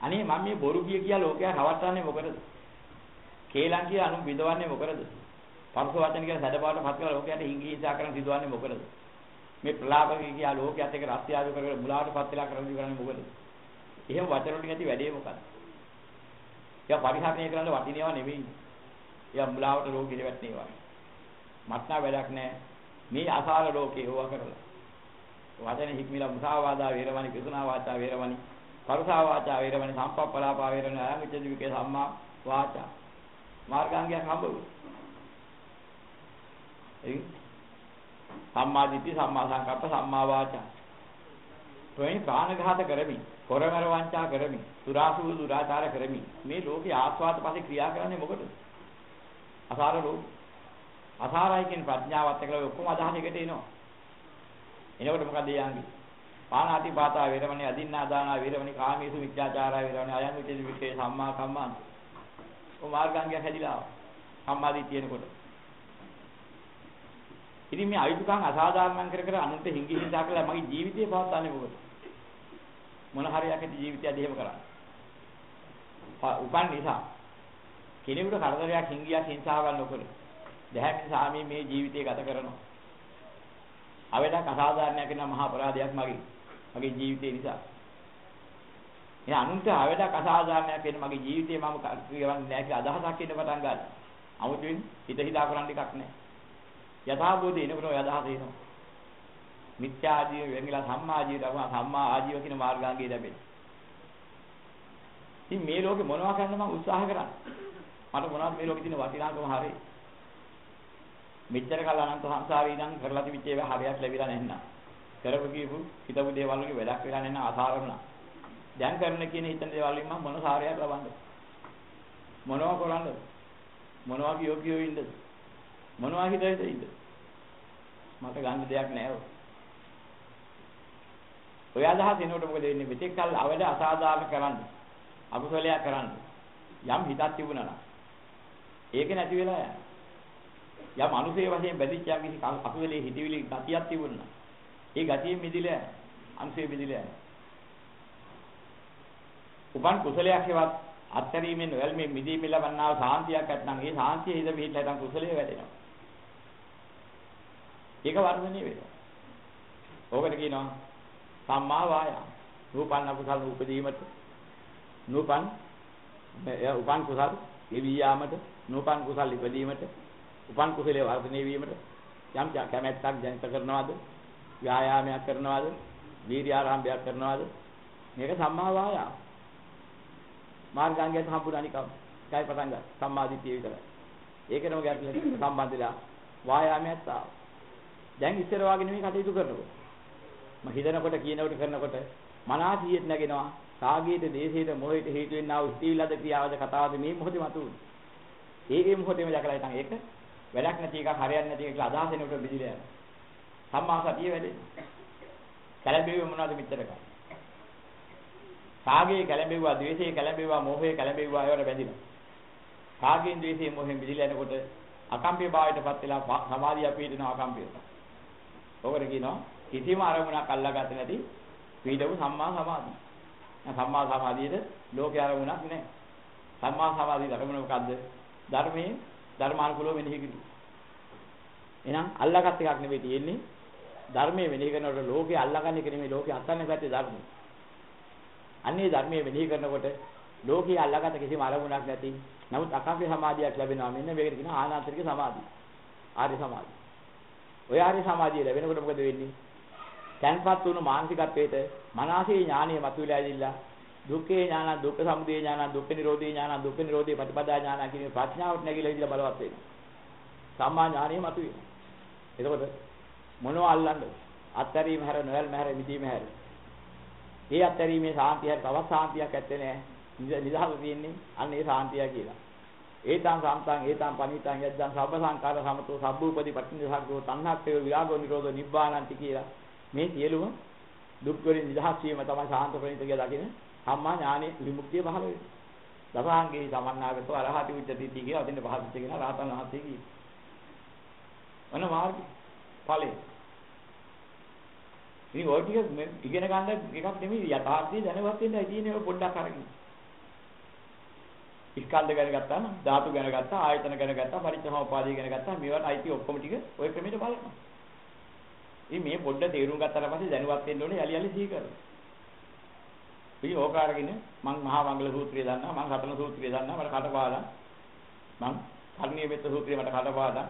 අනේ මම මේ බොරු කිය කියලා ලෝකයා රවට්ටන්නේ මොකටද? කේලම් කියලා අනු බිඳවන්නේ මොකටද? පරස වචන කියලා සැඩපාට පත් කරලා ලෝකයට හිංගීසා කරන සිදුවන්නේ මොකටද? මේ ප්‍රලාප කියා ලෝකයට එක රස්තියාදු කරගෙන මුලාවට පත් වෙලා කරන දි කරන්නේ මොකටද? එහෙම වචන වලින් ඇති වැඩේ මොකක්ද? ඒක පරිහරණය කරන්න වටිනේවා නෙවෙයි. එයා මුලාවට රෝගීට වැටෙනවා. මත්නා වැඩක් නැහැ. මේ අසාර ලෝකේ හොවා කරලා. වචන හික්මිලා මුසාවාදා වේරමණි පිසුනා වාචා වේරමණි පරුසා වාචා වේරමණි සම්පප්පලාපා වේරමණි අයමිච්ඡ දිවිකේ සම්මා වාචා මාර්ගාංගයක් හම්බ වෙනවා. එයි සම්මා දිට්ඨි සම්මා සංකප්ප සම්මා වාචා. ප්‍රේම ප්‍රාණඝාත කරමි, කොරමර වංචා කරමි, සුරාසුරු දුරාචාර කරමි. මේ ලෝකේ ආස්වාද පස්සේ ක්‍රියා කරන්නේ මොකටද? අසාර ලෝක. අසාරයි කියන ප්‍රඥාවත් එක්ක ඔක්කොම අදහන එකට එනවා. එනකොට මොකද යන්නේ? පාණාති පාතා වේරමණී අදින්නා දානා වේරමණී කාමීසු විචාචාරා වේරමණී අයං විචේ විචේ සම්මා කම්මං. ඔය මාර්ගාංගය හැදිලා සම්මාදී තියෙනකොට. ඉතින් මේ අයුතුකම් අසාධාරණම් කර කර අනුන්ට හිඟි හිංසා කළා මගේ ජීවිතේ පවත්න්නේ මොකද? මොන හරියක් ඇති ජීවිතය දෙහෙම කරන්නේ. උපන් නිසා කෙනෙකුට කරදරයක් හිංගියක් හිංසාවක් නොකර දැහැමි සාමී මේ ජීවිතය ගත කරනවා. අවේදක් අසාධාරණයක් වෙන මහා අපරාධයක් මගේ මගේ ජීවිතේ නිසා. එයා අනුන්ට අවේදක් අසාධාරණයක් වෙන මගේ ජීවිතේ මම කියවන්නේ නැහැ කියලා අදහසක් එන්න පටන් ගන්නවා. 아무තෙන් හිත හිතා කරන්න එකක් නැහැ. යථාභූත එනකොට ඔය අදහස එනවා. මිත්‍යා ආජීව වෙන්ගලා සම්මා ආජීව තමයි සම්මා ආජීව කියන මාර්ගාංගය ලැබෙන්නේ. ඉතින් මේ ලෝකේ මොනවා කරන්න මම උත්සාහ කරන්නේ? මට මොනවද මේ ලෝකේ තියෙන වටිනාකම හරියි? මෙච්චර කල් අනන්ත සංසාරේ ඉඳන් කරලා තිබිච්ච ඒවා හරියට ලැබිලා නැන්නම්. කරපු කියපු හිතපු දේවල් වලගේ වැඩක් වෙලා නැන්න අසාරණ. දැන් කරන කියන හිතන දේවල් වලින් මම මොන සාරයක් ලබන්නද? මොනවා කරන්නද? මොනවා කියෝ කියෝ ඉන්නද? මොනවා හිතයිද ඉන්න? මට ගන්න දෙයක් නැහැ. ඔය අදහස එනකොට මොකද වෙන්නේ? මෙතෙක් කල් අවඩ අසාධාරණ කරන්න. අකුසලයක් කරන්න. යම් හිතක් තිබුණා නම් ඒක නැති වෙලා යනවා. යම් අනුසේ වශයෙන් බැඳිච්ච යම් කිසි අපිවලේ හිතවිලි ගතියක් තිබුණා. ඒ ගතියෙන් මිදිලා අනුසේ මිදිලා යනවා. උපන් කුසලයක් හේවත් අත්තරීමෙන් වැල්මේ මිදීම ලබන්නා සාන්තියක් නැත්නම් ඒ සාන්තිය හිත පිළිලා නැත්නම් කුසලයේ වැඩෙනවා. ඒක වර්ධනය වෙනවා. ඕකට කියනවා සම්මා වායාම. නූපන් අකුසල උපදීමට නූපන් උපන් කුසල ගෙවී යාමට නූපන් කුසල ඉපදීමට උපන් කුසලයේ වර්ධනය වීමට යම් කැමැත්තක් ජනිත කරනවාද ව්‍යායාමයක් කරනවාද? වීර්ය ආරම්භයක් කරනවාද? මේක සම්මා වායාම මාර්ගාංගයට හම්බුන අනිකම කයි පටන් ගන්න. සම්මාදිටිය විතරයි. ඒකනම ගැටලෙ සම්බන්ධලා වායාමයක් ආවා. දැන් ඉස්සර වගේ නෙමෙයි කටයුතු කරනකොට. මම හිතනකොට කියනකොට කරනකොට මනසියෙත් නැගෙනවා. රාගයේ දේශයේ මොහේට හේතු වෙන්නා වූ ස්ථීලද ක්‍රියාවද කතාවද මේ මොහොතේ මතුවුනේ. ඒ ඒ මොහොතේම දැකලා ඉතින් ඒක වැඩක් නැති එකක් හරියන්නේ නැති එකක් කියලා අදහස් එනකොට බිදිලා යනවා. සම්මා සතිය වැඩෙන්නේ. කලබෙන්නේ මොනවද මෙච්චර කල්? රාගයේ කලබෙව්වා, ද්වේෂයේ කලබෙව්වා, මෝහයේ කලබෙව්වා ඒවට බැඳිනවා. රාගයෙන්, ද්වේෂයෙන්, මොහෙන් බිදිලා යනකොට අකම්පිය භාවයටපත් වෙලා සමාධිය පිටිනවා අකම්පියට. ඔකට කියනවා කිසිම අරමුණක් අල්ලාගත්තේ නැති පීඩව සම්මා සමාධිය. සම්මා සමාධියේ ලෝකේ අරමුණක් නැහැ. සම්මා සමාධියේ අරමුණ මොකද්ද? ධර්මයේ ධර්මානුකූලව මෙනෙහි කිරීම. එහෙනම් අල්ලාගත් එකක් නෙවෙයි තියෙන්නේ. ධර්මයේ මෙනෙහි කරනකොට ලෝකේ අල්ලාගන්න එක නෙමෙයි ලෝකේ අත්හන්න පැත්තේ ධර්මය. අන්නේ ධර්මයේ මෙනෙහි කරනකොට ලෝකේ අල්ලාගත කිසිම අරමුණක් නැති. නමුත් අකාපේ සමාධියක් ලැබෙනවා. මෙන්න මේකට කියන ආනාන්තරික සමාධිය. ආර්ය සමාධිය. ඔය ආර්ය සමාධිය ලැබෙනකොට මොකද වෙන්නේ? තැන්පත් වුණු මානසිකත්වයට මනසේ ඥානය මතුවලා ඇවිල්ලා දුක්ඛේ ඥාන දුක්ඛ සමුදය ඥාන දුක්ඛ නිරෝධේ ඥාන දුක්ඛ නිරෝධේ ප්‍රතිපදා ඥාන කියන ප්‍රඥාවට නැගිලා ඉඳලා බලවත් වෙනවා. සම්මා ඥානෙ මතුවේ. එතකොට මොනව අල්ලන්නද? අත්තරීම හැර නොයල් මහැර මිදීම හැර. ඒ අත්තරීමේ සාන්තිය තවත් සාන්තියක් ඇත්තේ නැහැ. නිදහස තියෙන්නේ අන්න ඒ සාන්තිය කියලා. ඒතං සම්තං ඒතං පනිතං යද්දං සබ්බ සංකාර සමතෝ සබ්බූපදී පටිනිසග්ගෝ තණ්හක්ඛේ විරාගෝ නිරෝධෝ නිබ්බානන්ති කියලා මේ සියලුම දුක් වලින් නිදහස් වීම තමයි සාන්ත ප්‍රණීත කියලා දකින සම්මා ඥානෙ විමුක්තිය පහළ වෙන්නේ. දසාංගේ සමන්නාගතෝ අරහති උච්චති කියලා අදින්න පහත් කියන රහතන් වහන්සේ කි. අන මාර්ගය ඵලෙ. ඉතින් ඔය ටික ඉගෙන ගන්න එකක් නෙමෙයි යථාර්ථය දැනවත් වෙන්නයි තියෙන්නේ ඔය පොඩ්ඩක් අරගෙන. ස්කන්ධ ගැන ගත්තාම ධාතු ගැන ගත්තා ආයතන ගැන ගත්තා පරිච්ඡේදෝපාදී ගැන ගත්තා මේවට අයිති ඔක්කොම ටික ඔය ක්‍රමයට බලනවා. ඉතින් මේ පොඩ්ඩ තේරුම් ගත්තාට පස්සේ දැනුවත් වෙන්න ඕනේ යලි යලි සිහි කරලා. ඉතින් ඕක අරගෙන මං මහා මංගල සූත්‍රය දන්නවා මං රතන සූත්‍රය දන්නවා මට කටපාඩම් මං කර්ණීය මෙත්ත සූත්‍රය මට කටපාඩම්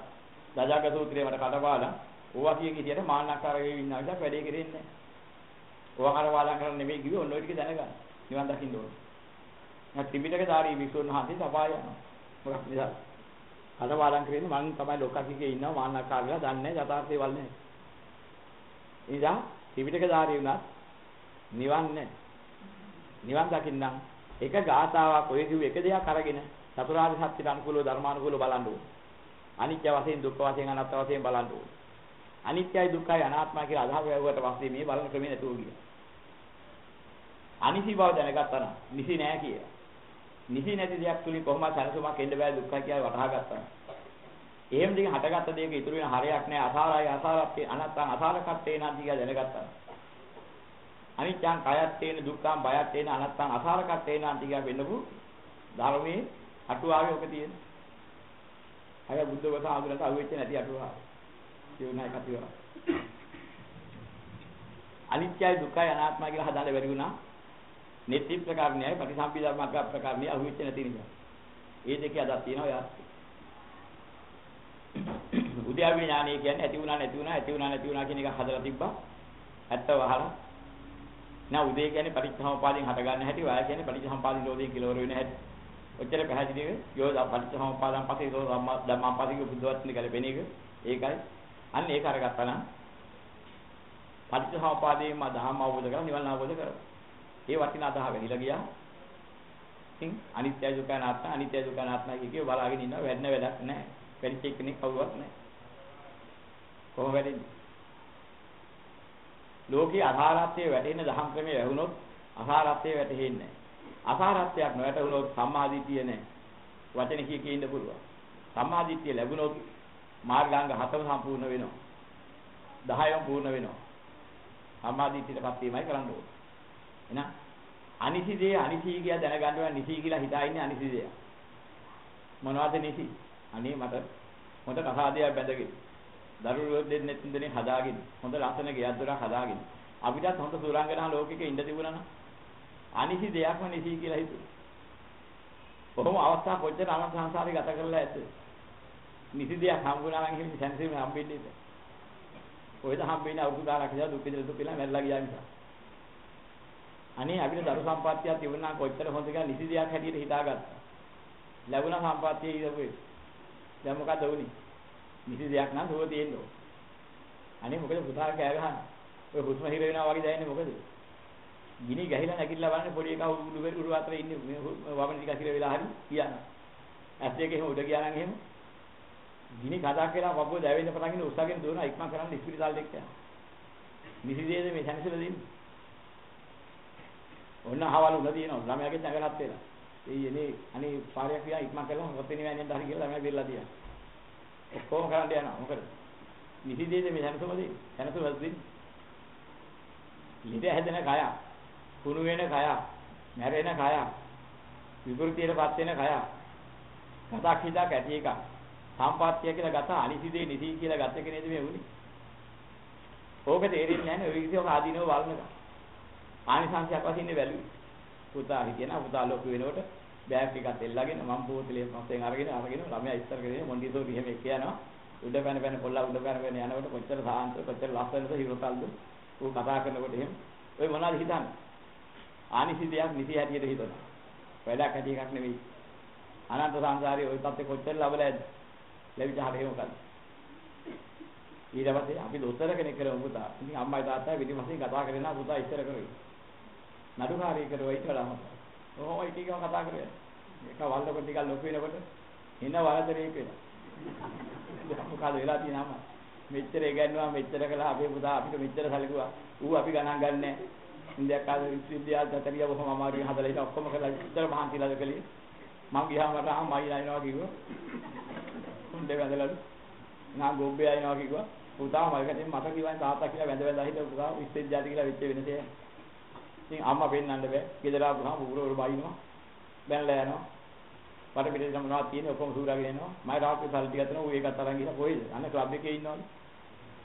දජාග සූත්‍රය මට කටපාඩම් ඕවා කිය කියට මාන්නක්කාර වෙවි ඉන්නා නිසා වැඩේ කෙරෙන්නේ නැහැ. ඕවා කටපාඩම් කරන්න නෙමෙයි කිව්වේ ඔන්න ඔය ටික දැනගන්න. නිවන් දකින්න ඕනේ. මම ත්‍රිපිටකධාරී විසුණු හන්සේ සපාය යනවා. මොකක්ද නිසා? කටපාඩම් කරන්නේ මං තමයි ලෝකකිකේ ඉන්නවා මාන්නක්කාරලා දන්නේ යථාර්ථය වල් නැහැ. ඉතින් ත්‍රිපිටකධාරී වුණත් නිවන් නැහැ. නිවන් දකින්නම් එක ගාතාවක් ඔය කිව්ව එක දෙයක් අරගෙන චතුරාර්ය සත්‍යයට අනුකූලව ධර්මානුකූලව බලන්න ඕනේ. අනිත්‍ය වශයෙන් දුක්ඛ වශයෙන් අනාත්ම වශයෙන් බලන්න ඕනේ. අනිත්‍යයි දුක්ඛයි අනාත්මයි කියලා අදහස් වැවුවට පස්සේ මේ බලන ක්‍රමේ නැතුව ගියා. අනිසි බව දැනගත්තා නම් නිසි නෑ කියලා. නිසි නැති දෙයක් තුලින් කොහොමද සැලසුමක් එන්න බෑ දුක්ඛ කියලා වටහා ගත්තා. එහෙම දෙයක් හටගත්ත දෙයක ඉතුරු වෙන හරයක් නෑ අසාරයි අසාරත්තේ අනත්තං අසාරකත්තේ නම් කියලා දැනගත්තා. අනිත්‍යං කයත් තේන දුක්ඛං බයත් තේන අනත්තං අසාරකත් තේන අන්ති කියලා වෙන්නපු ධර්මයේ අටුවාවේ ඔක තියෙන. අය බුද්ධ වස ආගලට අහුවෙච්ච නැති අටුවාව. කියුණා එකක් තියෙනවා. අනිත්‍යයි දුක්ඛයි අනාත්මයි කියලා හදාලා බැරි වුණා. නිත්‍ය ප්‍රකාරණයයි ප්‍රතිසම්පිධර්මක ප්‍රකාරණිය අහුවෙච්ච නැති නිසා. ඒ දෙකේ අදක් තියෙනවා යාස්. උද්‍යාවේ ඥානය කියන්නේ ඇති වුණා නැති වුණා ඇති වුණා නැති වුණා කියන එක හදලා තිබ්බා. ඇත්ත වහලා නෑ උදේ කියන්නේ පටිච්චසමුපාදයෙන් හටගන්න හැටි, වාය කියන්නේ පටිච්චසමුපාදින් රෝධයෙන් කිලවර වෙන හැටි. ඔච්චර පැහැදිලිව යෝ පටිච්චසමුපාදන් පස්සේ යෝ ධම්මා පස්සේ බුද්ධවත්නි ගැලපෙන එක. ඒකයි. අන්න ඒක අරගත්තා නම් පටිච්චසමුපාදයෙන් මා ධම්ම අවබෝධ කරලා නිවන අවබෝධ කරගන්න. ඒ වටිනා අදහ වෙහිලා ගියා. ඉතින් අනිත්‍ය දුක්ඛ අනාත්ම අනිත්‍ය දුක්ඛ අනාත්ම කිය බලාගෙන ඉන්නවා වැඩන වැඩක් නැහැ. වැඩිච්ච කෙනෙක් කවුවත් නැහැ. කොහොම වැඩින්නේ? ලෝකේ අසාරත්වයේ වැටෙන දහම් ක්‍රමයේ වැහුනොත් අසාරත්වයේ වැටෙන්නේ නැහැ. අසාරත්වයක් නොවැටුනොත් සම්මාදිටිය නැහැ. වචන කිය කී ඉන්න පුළුවන්. සම්මාදිට්ඨිය ලැබුණොත් මාර්ගාංග හතම සම්පූර්ණ වෙනවා. 10ම පූර්ණ වෙනවා. සම්මාදිට්ඨියටපත් වීමයි කරන්න ඕනේ. එහෙනම් අනිසිදේ අනිසී කියලා දැනගන්නවා නිසී කියලා හිතා ඉන්නේ අනිසිදේ. මොනවද නිසී? අනේ මට හොඳ කසාදයක් බැඳගෙන දරුවෝ දෙන්නෙත් දෙන්නේ හදාගෙන හොඳ ලස්සන ගෙයක් දොරක් හදාගෙන අපිටත් හොඳ සුරංගනා ලෝකෙක ඉඳ තිබුණා නම් අනිසි දෙයක්ම නිසි කියලා හිතුවා. කොහොම අවස්ථා කොච්චර අනන්ත සංසාරේ ගත කරලා ඇද්ද? නිසි දෙයක් හම්බුනා නම් එහෙම සැනසීම හම්බෙන්නේ නැහැ. ඔයද හම්බෙන්නේ අවුරුදු ගානක් ඉඳලා දුක් විඳලා දුක් කියලා මැරලා ගියා නිසා. අනේ අපිට දරු සම්පත්තියක් තිබුණා කොච්චර හොඳ කියලා නිසි දෙයක් හැටියට හිතාගත්තා. ලැබුණා සම්පත්තිය ඉඳපුවේ. දැන් මොකද වුනේ? නිසි දෙයක් නම් සුව තියෙන්න ඕන. අනේ මොකද පුතා කෑ ගහන්නේ? ඔය හුස්ම හිර වෙනවා වගේ දැනෙන්නේ මොකද? ගිනි ගහිලා නැගිටලා බලන්නේ පොඩි එකා උඩු උඩු අතර ඉන්නේ වමන ටික හිර වෙලා හරි කියනවා. ඇස් දෙක එහෙම උඩ ගියා නම් එහෙම ගිනි කඩක් වෙලා පපුව දැවෙන්න පටන් ගින උස්සගෙන දුවන ඉක්මන් කරන්න ඉස්පිරිතාල දෙක යනවා. නිසි දෙයද මේ සැනසෙලා දෙන්නේ? ඔන්න අහවල උන දිනනවා ළමයාගේ නැගලත් වෙලා. ඒ යන්නේ අනේ පාරයක් ගියා ඉක්මන් කරලා මොකද වෙනවන්නේ නැද්ද හරි කියලා ළමයා බෙරලා දියා. ඔක්කොම කරන්න යනවා මොකද? නිසි දෙයද මේ සැනසුම දෙන්නේ? සැනසුම දෙන්නේ. ලිද හැදෙන කය, කුණු වෙන කය, මැරෙන කය, විකෘතියටපත් වෙන කය. කතාක් හිතක් ඇති එක. සම්පත්තිය කියලා ගත අනිසි දෙය නිසි කියලා ගත එක නේද මේ උනේ? ඕක තේරෙන්නේ නැහැ නේ ඔය විදිහට ආදීනව බලනක. ආනිසංශයක් වශයෙන් ඉන්නේ වැළුවේ. පුතා හිටියන පුතා ලොකු වෙනකොට බෑග් එකත් එල්ලගෙන මම බෝතලේ පස්සෙන් අරගෙන අරගෙන ළමයා ඉස්සර කරගෙන මොන්ඩිසෝරි එහෙම එක යනවා. උඩ පැන පැන පොල්ලා උඩ පැන පැන යනකොට කොච්චර සාහන්ත කොච්චර ලස්සනද හිරතල්ද ඌ කතා කරනකොට එහෙම ඔය මොනවද හිතන්නේ? ආනිසි දෙයක් නිසි හැටියට හිතනවා. වැඩක් ඇති එකක් නෙවෙයි. අනන්ත සංසාරේ ওই පැත්තේ කොච්චර ලබලාද? ලැබිච්ච හැටේ මොකද? ඊට පස්සේ අපි දොස්තර කෙනෙක් කරමු පුතා. ඉතින් අම්මයි තාත්තයි පිටිපස්සේ කතා කරගෙන පුතා ඉස්සර කරේ. නඩුකාරී කරුවා ඊට වඩා හොඳයි. ඔහොම එක එකව කතා කරේ. එක වල්ලකොට ටිකක් ලොකු වෙනකොට එන වරදරේක වෙනවා. මොකද වෙලා තියෙනවම මෙච්චර ඉගෙනුවා මෙච්චර කළා අපේ පුතා අපිට මෙච්චර සැලකුවා. ඌ අපි ගණන් ගන්නෑ. ඉන්දියා කාලේ විශ්වවිද්‍යාල දතරිය බොහොම අමාරුවෙන් හදලා ඉතින් ඔක්කොම කරලා ඉතර මහන්සිලාද කලේ. මං ගියාම මට ආ මයි නයිනවා කිව්වා. හොඳේ වැඳලාලු. නා ගොබ්බේ අයනවා කිව්වා. පුතා මල්කටින් මට කිව්වා තාත්තා කියලා වැඳ වැඳ හිටපු පුතා විශ්වවිද්‍යාලයට කියලා වෙච්ච වෙනසේ. ඉතින් අම්මා පෙන්නන්න බෑ. ගෙදර ආපුහම පුරවල බයිනවා. බැනලා යනවා. මට පිටින් මොනවද තියෙන්නේ ඔක්කොම සූරාගෙන එනවා. මම රාත්‍රී සල්ලි ටිකක් දෙනවා. ඌ ඒකත් අරන් ගිහලා කොහෙද? අන්න ක්ලබ් එකේ ඉන්නවනේ.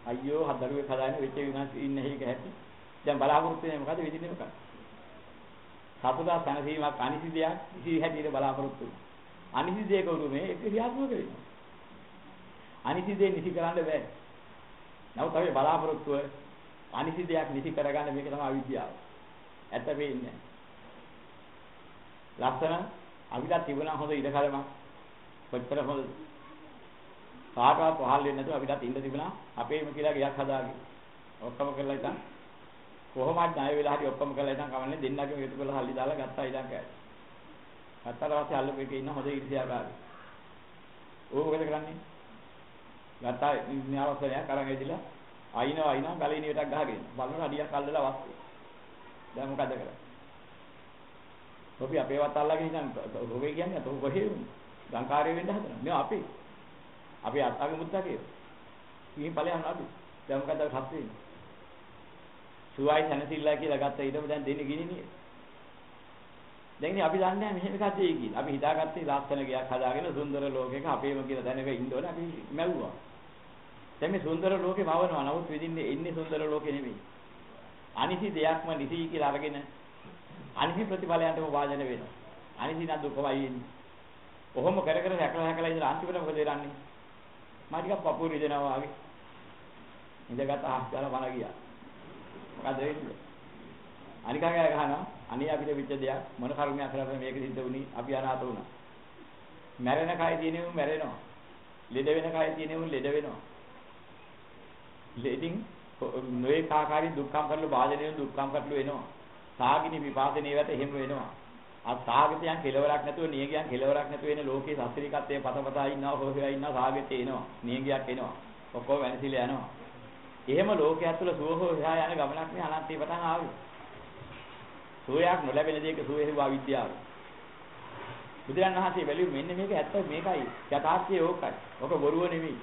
අයියෝ හදරුවේ හදාගෙන වෙච්ච විනාශ ඉන්න හේක හැටි. දැන් බලාපොරොත්තු වෙන්නේ මොකද වෙදින්නේ මොකද? සතුටා තනසීමක් අනිසි දෙයක් ඉසි හැටියට බලාපොරොත්තු වෙනවා. අනිසි දෙයක උරුමේ ඒක ක්‍රියාත්මක වෙනවා. අනිසි දෙය නිසි කරන්න බෑ. නමුත් අපි බලාපොරොත්තුව අනිසි දෙයක් නිසි කරගන්න මේක තමයි අවිද්‍යාව. ඇත්ත වෙන්නේ. ලස්සන අපිට තිබුණා හොඳ ඉඩ කලමක්. කොච්චර හොඳ කාටවත් පහල් වෙන්නේ නැතුව අපිටත් ඉන්න තිබුණා. අපේම කියලා ගයක් හදාගෙන. ඔක්කොම කරලා ඉතින් කොහොමද ණය වෙලා හරි ඔක්කොම කරලා ඉතින් කවන්නේ දෙන්නගේ හේතු කරලා හල්ලි දාලා ගත්තා ඉතින් කෑ. ගත්තාට පස්සේ අල්ලපු එකේ ඉන්න හොඳ ඉරිසියාකාරී. ඕක මොකද කරන්නේ? ගත්තා න්‍යාවසනයක් අරන් ඇවිදලා අයින්ව අයින්ව ගලිනියටක් ගහගෙන බලන අඩියක් අල්ලලා වස්තු. දැන් මොකද කරන්නේ? අපි අපේවත් අල්ලගෙන ඉතින් රෝගේ කියන්නේ තෝ කොහේ ලංකාරේ වෙන්න හදනවා. මේ අපේ. අපි අත්තාගේ මුත්තා කියනවා. ඉතින් ඵලයන් අපි. දැන් මොකද හත් වෙන්නේ? සුවයි සනසිල්ලා කියලා ගත්ත ඊටම දැන් දෙන්නේ ගිනිනේ. දැන් ඉතින් අපි දන්නේ නැහැ මෙහෙම එකක් දෙයි කියලා. අපි හිතාගත්තේ ලස්සන ගයක් හදාගෙන සුන්දර ලෝකයක අපේම කියලා දැනග ඉන්න ඕනේ අපි මැව්වා. දැන් මේ සුන්දර ලෝකේ මවනවා. නමුත් විදින්නේ ඉන්නේ සුන්දර ලෝකේ නෙමෙයි. අනිසි දෙයක්ම නිසි කියලා අරගෙන අනිසි ප්‍රතිඵලයන්ටම වාදනය වෙනවා. අනිසි නම් දුකමයි එන්නේ. කොහොම කර කර හැකලා හැකලා ඉඳලා අන්තිමට මොකද වෙන්නේ? මා ටිකක් පපුව රිදෙනවා වගේ. ඉඳගත් ආහ්දාලා මන ගියා. මොකද වෙන්නේ? අනිකාගේ ගහනවා අනේ අපිට විච්ච දෙයක් මොන කර්මයක් කරලා මේක සිද්ධ වුණේ අපි අනාථ වුණා. මැරෙන කය තියෙනෙමු මැරෙනවා. ලෙඩ වෙන කය තියෙනෙමු ලෙඩ වෙනවා. ලෙඩින් නොයේ කාකාරී දුක්ඛම් කරලු වාදනයේ දුක්ඛම් කරලු වෙනවා. සාගිනි විපාදනයේ වැට එහෙම වෙනවා. අ සාගතයන් කෙලවරක් නැතුව නියගයන් කෙලවරක් නැතුව වෙන ලෝකේ සස්ත්‍රීකත්වයේ පතපතා ඉන්නවා හොයලා ඉන්නවා සාගතේ එනවා. නියගයක් එනවා. ඔක්කොම වෙනසිලා යනවා. එහෙම ලෝකයක් තුළ සුව හෝ එහා යන ගමනක් නේ අනන්තේ පටන් ආවේ. සුවයක් නොලැබෙන දෙයක සුවේ හේව අවිද්‍යාව. බුදුරන් වහන්සේ බැලුවේ මෙන්න මේක ඇත්ත මේකයි යථාර්ථය ඕකයි. ඕක බොරුව නෙමෙයි.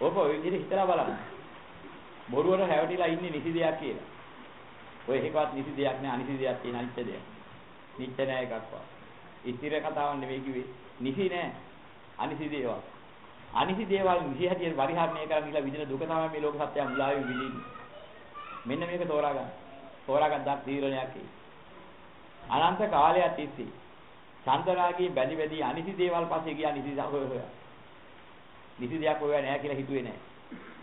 ඕක ඔය විදිහට හිතලා බලන්න. බොරුවට හැවටිලා ඉන්නේ නිසි දෙයක් කියලා. ඔය එකවත් නිසි දෙයක් නෑ අනිසි දෙයක් තියෙන අනිත්‍ය දෙයක්. නිත්‍ය නෑ එකක්වත්. ඉතිර කතාවක් නෙවෙයි කිව්වේ. නිසි නෑ. අනිසි දේවල්. අනිසි දේවල් නිසි හැටියට පරිහරණය කරන්න කියලා විදින දුක තමයි මේ ලෝක සත්‍යය මුලාවේ විඳින්නේ. මෙන්න මේක තෝරා ගන්න. තෝරාගත්තා තීරණයක් ඒ. අනන්ත කාලයක් තිස්සේ චන්දරාගී බැලි බැලි අනිසි දේවල් පස්සේ ගියා නිසි හොය හොය. නිසි දෙයක් හොයන්නේ නැහැ කියලා හිතුවේ නැහැ.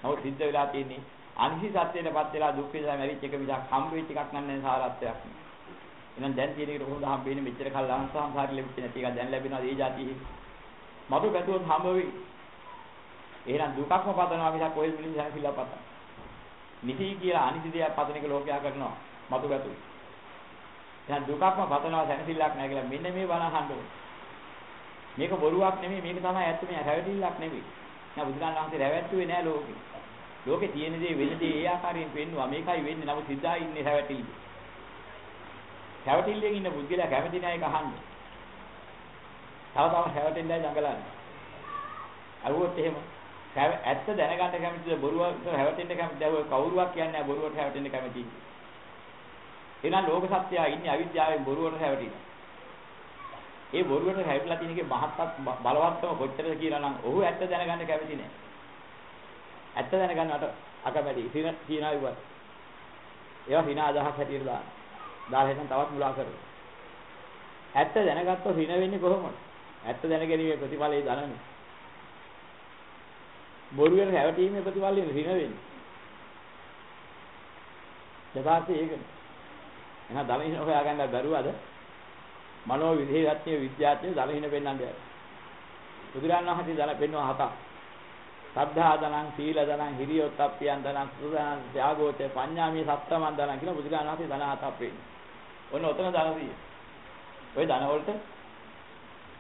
නමුත් සිද්ධ වෙලා තියෙන්නේ අනිසි සත්‍යයටපත් වෙලා දුක් විඳලා මැරිච්ච එක මිසක් හම්බ වෙච්ච එකක් නන්නේ සාරත්වයක් නේ. එහෙනම් දැන් තියෙන එකට කොහොමද හම්බෙන්නේ මෙච්චර කල් ලංසාංසාරි ලැබෙච්ච නැති එක දැන් ලැබෙනවා ඒ જાතියෙ. මතු පැතුවොත් හම්බ වෙයි. එහෙනම් දුකක්ම පතනවා මිසක් කොහෙද මිනිස්සු හැසිලා පතන. නිසි කියලා අනිසි දෙයක් පතන එක ලෝකයා කරනවා. මතු පැතුවෝ. එහෙනම් දුකක්ම පතනවා සැනසෙල්ලක් නැහැ කියලා මෙන්න මේ බණ අහන්න ඕනේ. මේක බොරුවක් නෙමෙයි මේක තමයි ඇත්ත මේ රැවටිල්ලක් නෙමෙයි. නෑ බුදුරජාණන් වහන්සේ රැවැට්ටුවේ නෑ ලෝකේ. ලෝකේ තියෙන දේ වෙන දේ ඒ ආකාරයෙන් පෙන්වුවා. මේකයි වෙන්නේ. නමුත් සිද්ධා ඉන්නේ රැවැටිල්ල. රැවැටිල්ලෙන් ඉන්න බුද්ධිලා කැමති නෑ ඒක අහන්න. තව තව රැවැටිල්ලයි දඟලන්නේ. අරුවොත් එහෙම ඇත්ත දැනගන්න කැමතිද බොරුවට රැවටෙන්න කැමතිද කවුරුවක් කියන්නේ බොරුවට රැවටෙන්න කැමතියි. එහෙනම් ලෝක සත්‍යය ඉන්නේ අවිද්‍යාවෙන් බොරුවට රැවටිලා. ඒ බොරුවට රැවටිලා තියෙන එකේ මහත්වත් බලවත්කම කොච්චරද කියලා නම් ඔහු ඇත්ත දැනගන්න කැමති නෑ. ඇත්ත දැනගන්නට අකමැති. සින කියනවා ඉවත්. ඒවා හින අදහස් හැටියට දාන්න. දාලා හිටන් තවත් මුලා කරනවා. ඇත්ත දැනගත්තොත් හින වෙන්නේ කොහොමද? ඇත්ත දැනගැනීමේ ප්‍රතිඵලය දනන්නේ. බොරුවෙන් රැවටීමේ ප්‍රතිඵලය හින වෙන්නේ. යථාර්ථය ඒකනේ. එහෙනම් ධනහින හොයාගන්න බැරුවද? මනෝ විදේයත්‍ය විද්‍යාඥයෝ ධනහින පෙන්වන්න බැහැ. බුදුරණන් වහන්සේ ධන පෙන්වන හතක්. සද්ධා ධනං, සීල ධනං, හිරියොත්ප්පියන් ධනං, සුදහං, ත්‍යාගෝච, පඤ්ඤාමී සත්තමන් ධනං කියලා බුදුරණන් වහන්සේ ධන හතක් පෙන්නනවා. ඔන්න ඔතන ධන තියෙන්නේ. ওই ධන වලට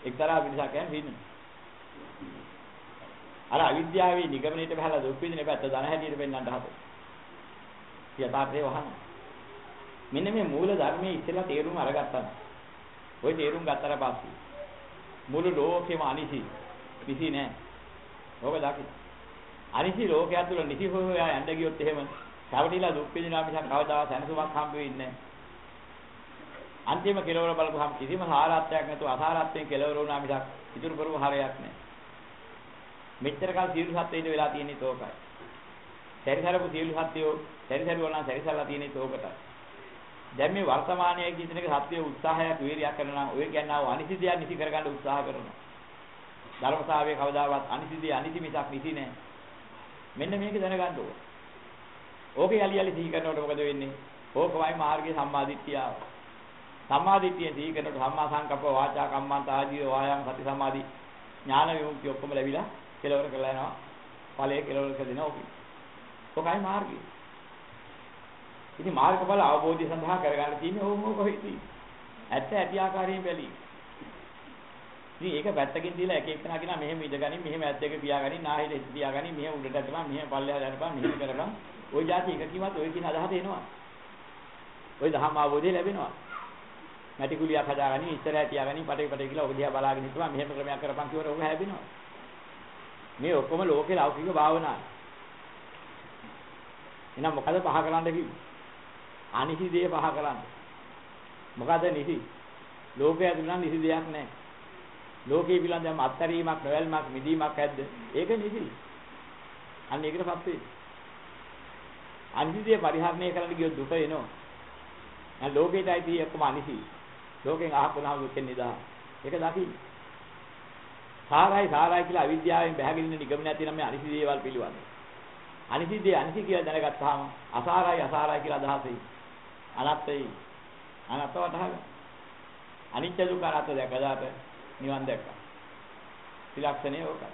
එක්තරා පිටසක් යන හින්න. අර අවිද්‍යාවේ නිගමනයේට බහලා දුක් විඳින පැත්ත ධන හැටියට පෙන්වන්න හදලා. යථාර්ථය වහනවා. මෙන්න මේ මූල ධර්මයේ ඉස්සෙල්ලා තේරුම් අරගත්තා. ওই තේරුම් ගත්තට පස්සේ මුළු ලෝකෙම අනිසි. නිසි නෑ. ඕක දකින්න. අනිසි ලෝකයක් තුල නිසි හොය හොයා යන්න ගියොත් එහෙම කවටිලා දුක් විඳිනවා මිසක් කවදාවත් සැනසුමක් හම්බ වෙන්නේ නෑ. අන්තිම කෙලවර බලපුවහම කිසිම සාරාත්වයක් නැතුව අසාරාත්වයෙන් කෙලවර වුණා මිසක් ඉතුරු කරපු හරයක් නෑ. මෙච්චර කාල සියලු සත්ත්වයින්ට වෙලා තියෙන්නේ තෝකයි. සැරිසරපු සියලු සත්ත්වයෝ සැරිසරුවා නම් සැරිසරලා තියෙන්නේ තෝකටයි. දැන් මේ වර්තමානයේ කියන එක සත්‍ය උත්සාහයක් වීරියක් කරනවා ඔය කියනවා අනිසිදය නිසි කරගන්න උත්සාහ කරනවා ධර්මතාවයේ කවදාවත් අනිසිදය අනිසි මිසක් නිසි නෑ. මෙන්න මේක දැනගන්න ඕන. ඕකේ යලි යලි සිහි කරනකොට මොකද වෙන්නේ? ඕකමයි මාර්ගයේ සම්මාදිට්ඨිය සම්මාදිට්ඨිය සිහි කරනකොට සම්මා සංකප්ප වාචා කම්මන්ත ආජීව වායාම සති සමාධි ඥාන විමුක්තිය ඔක්කොම ලැබිලා කෙලවර කරලා යනවා. ඵලයේ කෙලවර කරදිනවා ඕකයි ඕකයි මාර්ගය. ඉතින් මාර්ගඵල අවබෝධය සඳහා කරගන්න තියෙන්නේ ඕම කොහෙද? ඇත්ත ඇති ආකාරයෙන් බැලී. ඉතින් ඒක පැත්තකින් තියලා එක එකනා කියනවා මෙහෙම ඉඳගනින් මෙහෙම ඇද්ද එක පියාගනින් නාහෙට හිත පියාගනින් මෙහෙම උඩට ඇදපන් මෙහෙම පල්ලෙහාට යනපන් මෙහෙම කරපන් ওই જાති එක කිමත් ওই කියන අදහස එනවා. ওই දහම අවබෝධය ලැබෙනවා. මැටි කුලියක් හදාගනින් ඉස්සරහට තියාගනින් පටේ පටේ කියලා ඔබ දිහා බලාගෙන ඉන්නවා. මෙහෙම ක්‍රමයක් කරපන් කියවර ඔබ හැදෙනවා මේ ඔක්කොම ලෝකේ ලෞකික භාවනාවයි එහෙනම් මොකද පහ කරන්න කිව්වේ? අනිසි දේ පහ කරන්න. මොකද නිසි? ලෝකයේ අඳුනන නිසි දෙයක් නැහැ. ලෝකයේ පිළිබඳව අත්තරීමක්, නොවැල්මක්, මිදීමක් ඇද්ද? ඒක නිසි. අන්න ඒකටපත් වෙයි. අනිසි දේ පරිහරණය කරන්න ගියොත් දුක එනවා. දැන් ලෝකේටයි තියෙ ඔක්කොම අනිසි. ලෝකෙන් අහපුනහම දුකෙන් නිදා. ඒක දකින්න. සාරයි සාරයි කියලා අවිද්‍යාවෙන් බැහැගෙන ඉන්න නිගමනය තියෙන මේ අනිසි දේවල් පිළිබඳව. අනිසි දේ අනිසි කියලා දැනගත්තාම අසාරයි අසාරයි කියලා අදහසෙයි. අනත්තයි අනත්ත වටහා අනිත්‍ය දුක අනත්ත දැකලාට නිවන් දැක්කා. ත්‍රිලක්ෂණය ඕකයි.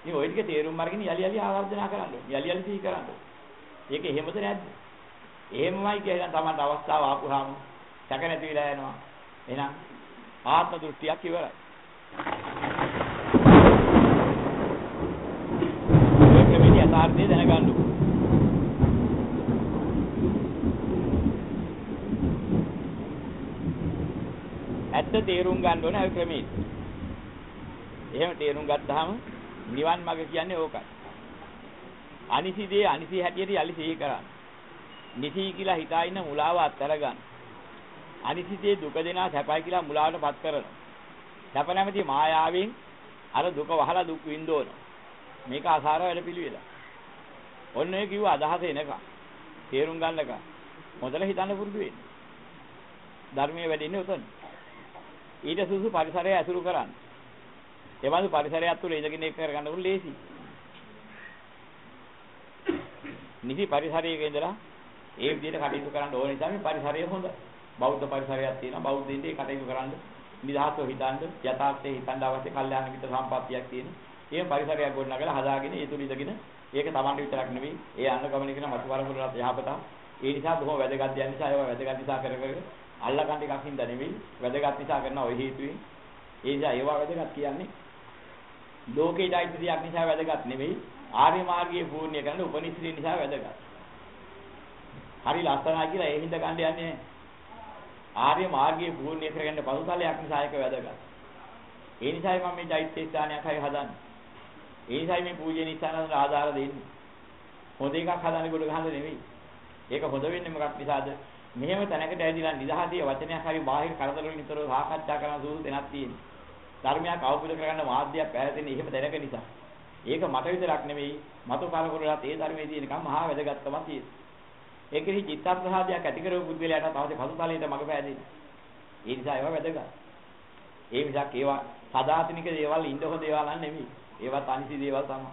ඉතින් ওই ටික තේරුම් අරගෙන යලි යලි ආවර්ජනා කරන්න ඕනේ. යලි යලි සිහි කරන්න ඕනේ. ඒක එහෙමද නැද්ද? එහෙමමයි කියලා තමයි අවස්ථාව ආපුහාම සැක නැති වෙලා යනවා. එහෙනම් ආත්ම දෘෂ්ටියක් ඉවරයි. ඒක මේ යථාර්ථය දැනගන්න ඕනේ. ඇත්ත තේරුම් ගන්න ඕනේ ඒ ක්‍රමයේ. එහෙම තේරුම් ගත්තාම නිවන් මඟ කියන්නේ ඕකයි. අනිසි දේ අනිසි හැටියට යලි සිහි කරන්න. නිසි කියලා හිතා ඉන්න මුලාව අත්හැර ගන්න. අනිසි දේ දුක දෙනා සැපයි කියලා මුලාවටපත් කරන. සැප නැමැති මායාවෙන් අර දුක වහලා දුක් විඳෝන. මේක අසාර වැඩ පිළිවෙල. ඔන්න ඒ කිව්ව අදහස එනකම්. තේරුම් ගන්නකම්. මොදල හිතන්න පුරුදු වෙන්න. ධර්මයේ වැඩින්නේ උතන. ඊට සුසු පරිසරය ඇසුරු කරන්න. ඒ වගේ පරිසරයක් තුළ ඉඳගෙන ඒක කරගන්න උන් ලේසි. නිසි පරිසරයක ඉඳලා ඒ විදිහට කටයුතු කරන්න ඕන නිසා මේ පරිසරය හොඳ. බෞද්ධ පරිසරයක් තියෙනවා. බෞද්ධයින්ට ඒ කටයුතු කරන්න නිදහස්ව හිතන්න, යථාර්ථයේ හිතන්න අවශ්‍ය කල්යාණ මිත්‍ර සම්පත්තියක් තියෙන. ඒ පරිසරයක් ගොඩනගලා හදාගෙන ඒ තුල ඉඳගෙන ඒක Tamanට විතරක් නෙවෙයි ඒ අනුගමනය කරන මතු පරපුරට යහපත. ඒ නිසා බොහොම වැදගත් දෙයක් නිසා ඒවා වැදගත් නිසා කර කර අල්ලගන්න එකක් හින්දා නෙවෙයි වැදගත් නිසා කරන ওই හේතුවෙන් ඒ නිසා ඒවා වැදගත් කියන්නේ ලෝකේට අයිති දෙයක් නිසා වැදගත් නෙවෙයි ආර්ය මාර්ගයේ පූර්ණ්‍ය කරන උපනිශ්‍රේ නිසා වැදගත්. හරි ලස්සනයි කියලා ඒ හින්දා ගන්න යන්නේ ආර්ය මාර්ගයේ පූර්ණ්‍ය කරගන්න පසුතලයක් නිසා ඒක වැදගත්. ඒ නිසායි මම මේ චෛත්‍ය ස්ථානයක් හරි හදන්නේ. ඒ නිසායි මේ පූජනීය ස්ථානවල ආධාර දෙන්නේ. හොඳ එකක් හදන්නේ කොට ගහන්න නෙවෙයි. ඒක හොඳ වෙන්නේ මොකක් නිසාද? මෙහෙම තැනකට ඇවිදලා නිදහසේ වචනයක් හරි බාහිර කරදර වලින් නිතරම සාකච්ඡා කරන සූසු දෙනක් තියෙනවා. ධර්මයක් අවබෝධ කරගන්න මාධ්‍යයක් පැහැදෙන්නේ එහෙම දැනක නිසා. ඒක මට විතරක් නෙවෙයි මතු කාලවලත් ඒ ධර්මයේ තියෙනකම් මහා වැදගත්කමක් තියෙනවා. ඒකෙහි චිත්ත ප්‍රසාදයක් ඇති කරපු පුද්ගලයාට තවසේ පසුතලයට මඟ පෑදෙන්නේ. ඒ නිසා ඒවා වැදගත්. ඒ මිසක් ඒවා සදාතනික දේවල් ඉන්න හොඳ දේවල් නෙමෙයි. ඒවත් අනිසි දේවල් තමයි.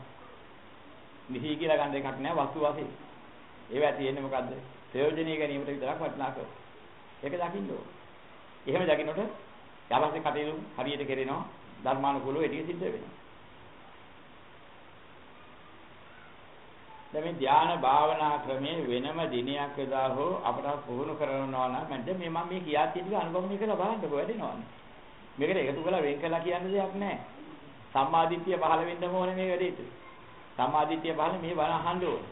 නිසි කියලා ගන්න එකක් නෑ වස්තු වශයෙන්. ඒවා තියෙන්නේ මොකද්ද? ප්‍රයෝජනීය ගැනීමට විතරක් වටිනාකම. ඒක දකින්න ඕන. එහෙම දකින්නට ඊපස්සේ කටයුතු හරියට කෙරෙනවා ධර්මානුකූලව ඒක සිද්ධ වෙනවා. දැන් මේ ධානා භාවනා ක්‍රමයේ වෙනම දිනයක් යදා හෝ අපට පුහුණු කරනවා නම් මන්ද මේ මම මේ කියා තියෙන ටික අනුගමනය කරලා බලන්න වැඩෙනවනේ. මේකට එකතු කරලා වෙන් කළා කියන්න දෙයක් නැහැ. සම්මාදිට්ඨිය පහළ වෙන්න ඕනේ මේ වැඩේට. සම්මාදිට්ඨිය පහළ මේ බණ අහන්න ඕනේ.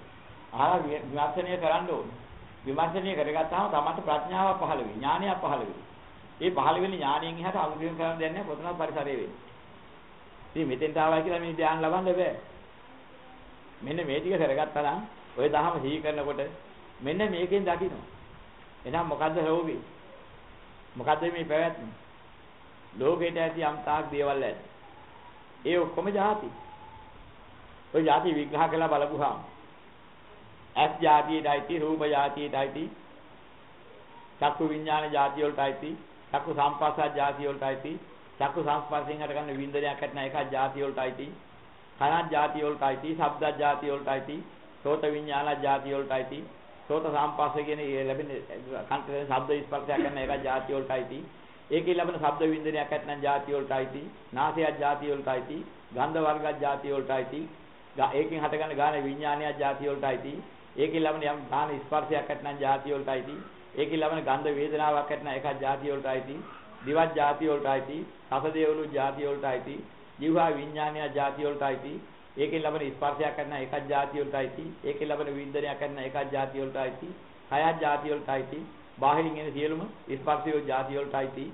අහලා විමර්ශනය කරන්න ඕනේ. විමර්ශනය කරගත්තාම තමයි ප්‍රඥාව පහළ වෙන්නේ. ඥානය පහළ වෙන්නේ. ඒ පහළ වෙන ඥාණයෙන් එහාට අනුගමනය කරන්න දෙයක් නැහැ. පොතන පරිසරය වෙන්නේ. ඉතින් මෙතෙන්ට ආවා කියලා මේ ධ්‍යාන ලබන්න බෑ. මෙන්න මේ ටික කරගත්තා නම් ඔය දහම සිහි කරනකොට මෙන්න මේකෙන් දකින්න. එහෙනම් මොකද්ද හොවි? මොකද්ද මේ පැවැත්ම? ලෝකෙට ඇති යම් තාක් දේවල් ඇති. ඒ ඔක්කොම ಜಾති. ඔය ಜಾති විග්‍රහ කරලා බලපුවාම ඇස් જાතියටයි රූප જાතියටයි චක්කු විඥාන જાතිය වලටයි චක්කු සංස්පස්සා જાතිය වලටයි චක්කු සංස්පස්යෙන් හටගන්න විඳනයක් ඇතන එකක් જાතිය වලටයි කනක් જાතිය වලටයි ශබ්දක් જાතිය වලටයි සෝත විඥාන જાතිය වලටයි සෝත සංස්පස්ස කියන ලැබෙන කන්ට ශබ්ද ස්පර්ශයක් කරන එකක් જાතිය වලටයි ඒකේ ලැබෙන ශබ්ද විඳනයක් ඇතන જાතිය වලටයි නාසයක් જાතිය වලටයි ගන්ධ වර්ගයක් જાතිය වලටයි ඒකෙන් හටගන්න ගාන විඥානයක් જાතිය වලටයි ඒකේ ලබන යම් ගාන ස්පර්ශයක් ඇතනම් ಜಾති වලට අයිති. ඒකේ ලබන ගන්ධ වේදනාවක් ඇතනම් ඒකත් ಜಾති වලට අයිති. දිවත් ಜಾති වලට අයිති. රසදේවලු ಜಾති වලට අයිති. ජීවා විඥානය ಜಾති වලට අයිති. ඒකේ ලබන ස්පර්ශයක් ඇතනම් ඒකත් ಜಾති වලට අයිති. ඒකේ ලබන විඳනයක් ඇතනම් ඒකත් ಜಾති වලට අයිති. කයත් ಜಾති වලට අයිති. බාහිරින් එන සියලුම ස්පර්ශයෝ ಜಾති වලට අයිති.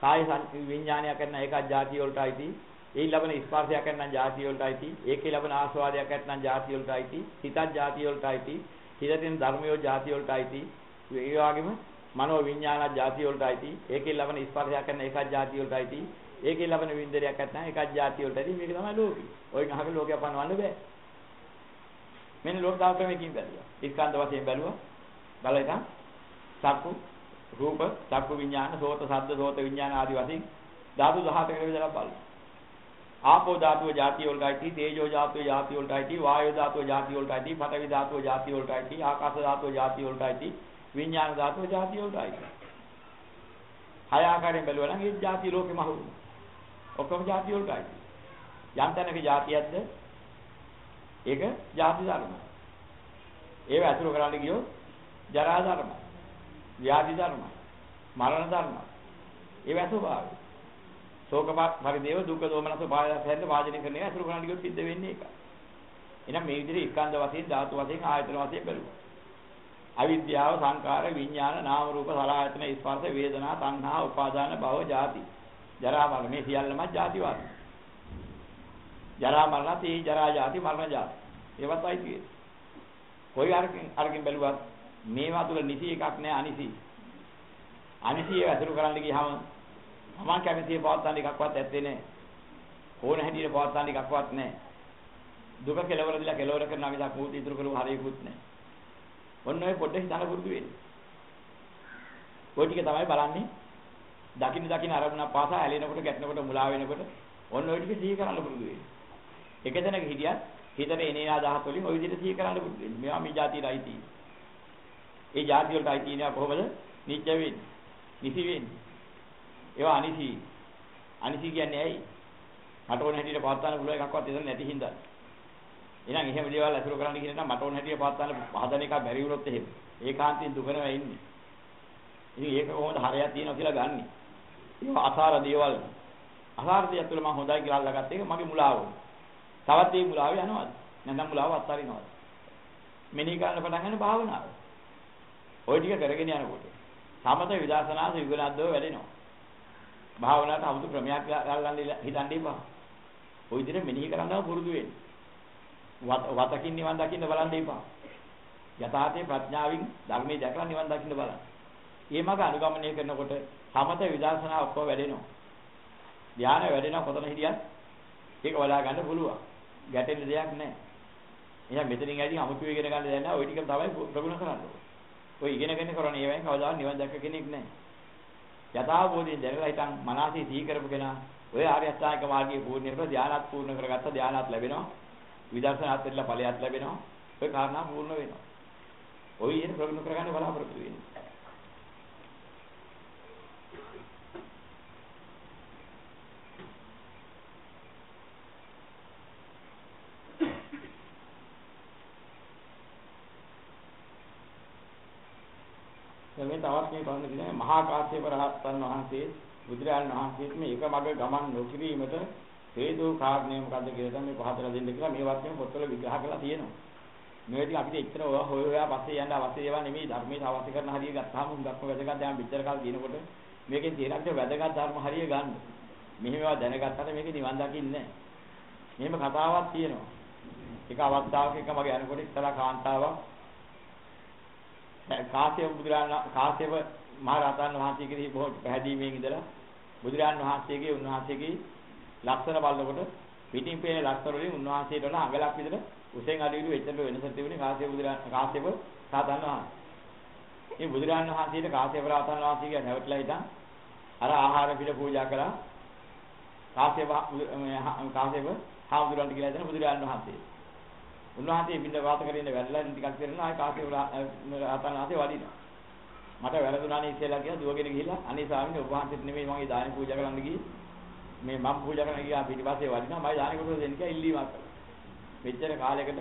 කාය විඥානයක් ඇතනම් ඒකත් ಜಾති වලට අයිති. ඒ ලැබෙන ස්පර්ශයක් නැත්නම් ಜಾති වලට අයිති. ඒකේ ලැබෙන ආස්වාදයක් නැත්නම් ಜಾති වලට අයිති. හිතක් ಜಾති වලට අයිති. හිතෙන් ධර්මයෝ ಜಾති වලට අයිති. ඒ වගේම මනෝ විඥානක් ಜಾති වලට අයිති. ඒකේ ලැබෙන ස්පර්ශයක් නැත්නම් ඒකක් ಜಾති වලට අයිති. ඒකේ ලැබෙන වින්දනයක් නැත්නම් ඒකක් ಜಾති වලට අයිති. මේක තමයි ලෝකෙ. ඔය ගහක ලෝකයක් පනවන්න බෑ. මෙන්න ලෝක දාර්ශනිකකින් බැලුවා. ස්කන්ධ වශයෙන් බැලුවා. බලලා සක්කු රූප, සක්කු විඥාන, සෝත, සද්ද, සෝත විඥාන ආදී වශයෙන් ධාතු 17 කට බෙදලා බලනවා. ආපෝ ධාතුව ಜಾති වලටයි තේජෝ ධාතුව ಜಾති වලටයි වායෝ ධාතුව ಜಾති වලටයි පඨවි ධාතුව ಜಾති වලටයි ආකාශ ධාතුව ಜಾති වලටයි විඥාන ධාතුව ಜಾති වලටයි හය ආකාරයෙන් බැලුවා නම් ඒ ಜಾති ලෝකෙම අහු ඔක්කොම ಜಾති වලටයි යම් තැනක ಜಾතියක්ද ඒක ಜಾති ධර්ම ඒව අතුරු කරන්න ගියොත් ජරා ධර්ම ව්‍යාධි ධර්ම මරණ ධර්ම ඒව අතුභාවය ශෝක පරිදේව දුක්ඛ දෝමනස බාහිර හැදෙන්න වාජනය කරන එක ඇතුළු කරන්න ගියොත් සිද්ධ වෙන්නේ ඒක. එහෙනම් මේ විදිහට ස්කන්ධ වශයෙන් ධාතු වශයෙන් ආයතන වශයෙන් බැලුවා. අවිද්‍යාව සංකාර විඥාන නාම රූප සලආයතන ස්පර්ශ වේදනා තණ්හා උපාදාන භව ජාති. ජරා මරණ. මේ සියල්ලම ජාති වාද ජරා මරණ තී ජරා ජාති මරණ ජාති. ඒවත් අයිති කොයි අරකින් අරකින් බැලුවත් මේවා තුල නිසි එකක් නෑ අනිසි. අනිසිය ඇසුරු කරන්න ගියහම තමන් කැමතිව පවත්වන්න එකක්වත් ඇත්තේ නැහැ. ඕන හැටියට පවත්වන්න එකක්වත් නැහැ. දුක කෙලවර දිලා කෙලවර කරනවා මිසක් මූති ඉතුරු කරු හරියකුත් නැහැ. ඔන්න ඔය පොඩ්ඩක් හිතන පුරුදු වෙන්න. ඔය ටික තමයි බලන්නේ. දකින්න දකින්න අරමුණ පාසා ඇලෙනකොට ගැටෙනකොට මුලා වෙනකොට ඔන්න ඔය ටික සිහි කරන්න පුරුදු වෙන්න. එක තැනක හිටියත් හිතට එනේ ආදාහත් වලින් ওই විදිහට සිහි කරන්න පුරුදු වෙන්න. මේවා මේ જાතියටයි තියෙන්නේ. ඒ જાති වලටයි තියෙනවා කොහොමද නිච්ච වෙන්නේ? නිසි වෙන්නේ. ඒවා අනිසි. අනිසි කියන්නේ ඇයි? මට ඕන හැටියට පවත්වන්න පුළුවන් එකක්වත් එතන නැති හින්දා. එහෙනම් එහෙම දේවල් අසුර කරන්න කියන එක මට ඕන හැටියට පවත්වන්න හදන එක බැරි වුණොත් එහෙම. ඒකාන්තයෙන් දුක නෙවෙයි ඉන්නේ. ඉතින් ඒක කොහොමද හරයක් තියෙනවා කියලා ගන්නෙ. ඒක අසාර දේවල්. අසාර දේවල් තුළ මම හොඳයි කියලා අල්ලගත්ත එක මගේ මුලාව. තවත් මේ මුලාව යනවාද? නැත්නම් මුලාව අත්හරිනවද? මෙනෙහි කරන්න පටන් ගන්න භාවනාව. ওই ටික කරගෙන යනකොට සමත විදර්ශනා විගුණද්දව වැඩෙනවා. භාවනාවට 아무තු ක්‍රමයක් ගල්ලන්න හිතන්න එපා. ওই විදිහට මෙනෙහි කරන්නම පුරුදු වෙන්න. වතකින් නිවන් දකින්න බලන්න එපා. යථාර්ථයේ ප්‍රඥාවෙන් ධර්මයේ දැකලා නිවන් දකින්න බලන්න. ඒ මඟ අනුගමනය කරනකොට සමත විදර්ශනා ඔක්කොම වැඩෙනවා. ධානය වැඩෙනවා කොතන හිටියත් ඒක වඩා ගන්න පුළුවන්. ගැටෙන්න දෙයක් නැහැ. එහෙනම් මෙතනින් ඇදී 아무තු ඉගෙන ගන්න දෙයක් නැහැ. ওই ටික තමයි ප්‍රගුණ කරන්න ඕනේ. ඔය ඉගෙනගෙන කරන්නේ ඒවෙන් කවදාවත් නිවන් දැක්ක කෙනෙක් නැහැ. යථාභූතයෙන් දැකලා හිතන් මනසේ සිහි කරපු කෙනා ඔය ආර්ය අෂ්ටාංගික මාර්ගයේ පූර්ණ කරලා ධානාත් පූර්ණ කරගත්ත ධානාත් ලැබෙනවා. විදර්ශනාත් වෙලා ඵලයක් ලැබෙනවා. ඔය කාරණා පූර්ණ වෙනවා. ඔය ඉන්නේ ප්‍රගුණ කරගන්න බලාපොරොත්තු වෙන්නේ. මේ තවත් මේ බලන්න කියන්නේ මහා කාශ්‍යප රහතන් වහන්සේ බුදුරජාණන් වහන්සේත් මේ එක මග ගමන් නොකිරීමට හේතු කාරණේ මොකද්ද කියලා තමයි පහදලා දෙන්න කියලා මේ වචනේ පොත්වල විග්‍රහ කරලා තියෙනවා. මේ ටික අපිට එච්චර ඔය හොය හොයා පස්සේ යන්න අවශ්‍ය ඒවා නෙමෙයි ධර්මයේ අවශ්‍ය කරන හරිය ගත්තාම හුඟක්ම වැදගත් දැන් පිටර කාල දිනකොට මේකෙන් තියෙනක්ද වැදගත් ධර්ම හරිය ගන්න. මෙහෙම ඒවා දැනගත්තට මේක නිවන් දකින්නේ නැහැ. මෙහෙම කතාවක් තියෙනවා. එක අවස්ථාවක එක මගේ අනුකොට ඉස්සලා කාන්තාවක් කාශ්‍යප බුදුරජාණන් කාශ්‍යප මහ රහතන් වහන්සේ කෙරෙහි බොහෝ පැහැදීමෙන් ඉඳලා බුදුරජාණන් වහන්සේගේ උන්වහන්සේගේ ලක්ෂණ බලනකොට පිටින් පේන ලක්ෂණ වලින් උන්වහන්සේට වඩා අඟලක් විතර උසෙන් අඩිවිලු එච්චර වෙනසක් තිබුණේ කාශ්‍යප බුදුරජාණන් කාශ්‍යප රහතන් වහන්සේ. මේ බුදුරජාණන් වහන්සේට කාශ්‍යප රහතන් වහන්සේගේ නැවටලා හිටන් අර ආහාර පිළ පූජා කළා කාශ්‍යප කාශ්‍යප හාමුදුරන්ට කියලා දෙන බුදුරජාණන් වහන්සේ. උන්වහන්සේ බින්ද වාත කරගෙන වැරලා ටිකක් කරනවා ආය කාශ්‍යප රහතන් වහන්සේ වඩිනවා. මට වැරදුනානේ ඉස්සෙල්ලා කියලා දුවගෙන ගිහිල්ලා අනේ ස්වාමීන් වහන්සේට නෙමෙයි මගේ දානි පූජා කරන්න ගියේ. මේ මම පූජා කරන්න ගියා පිටිපස්සේ වඩිනවා මම දානි කොට දෙන්න කියලා ඉල්ලීමක් කළා. මෙච්චර කාලයකට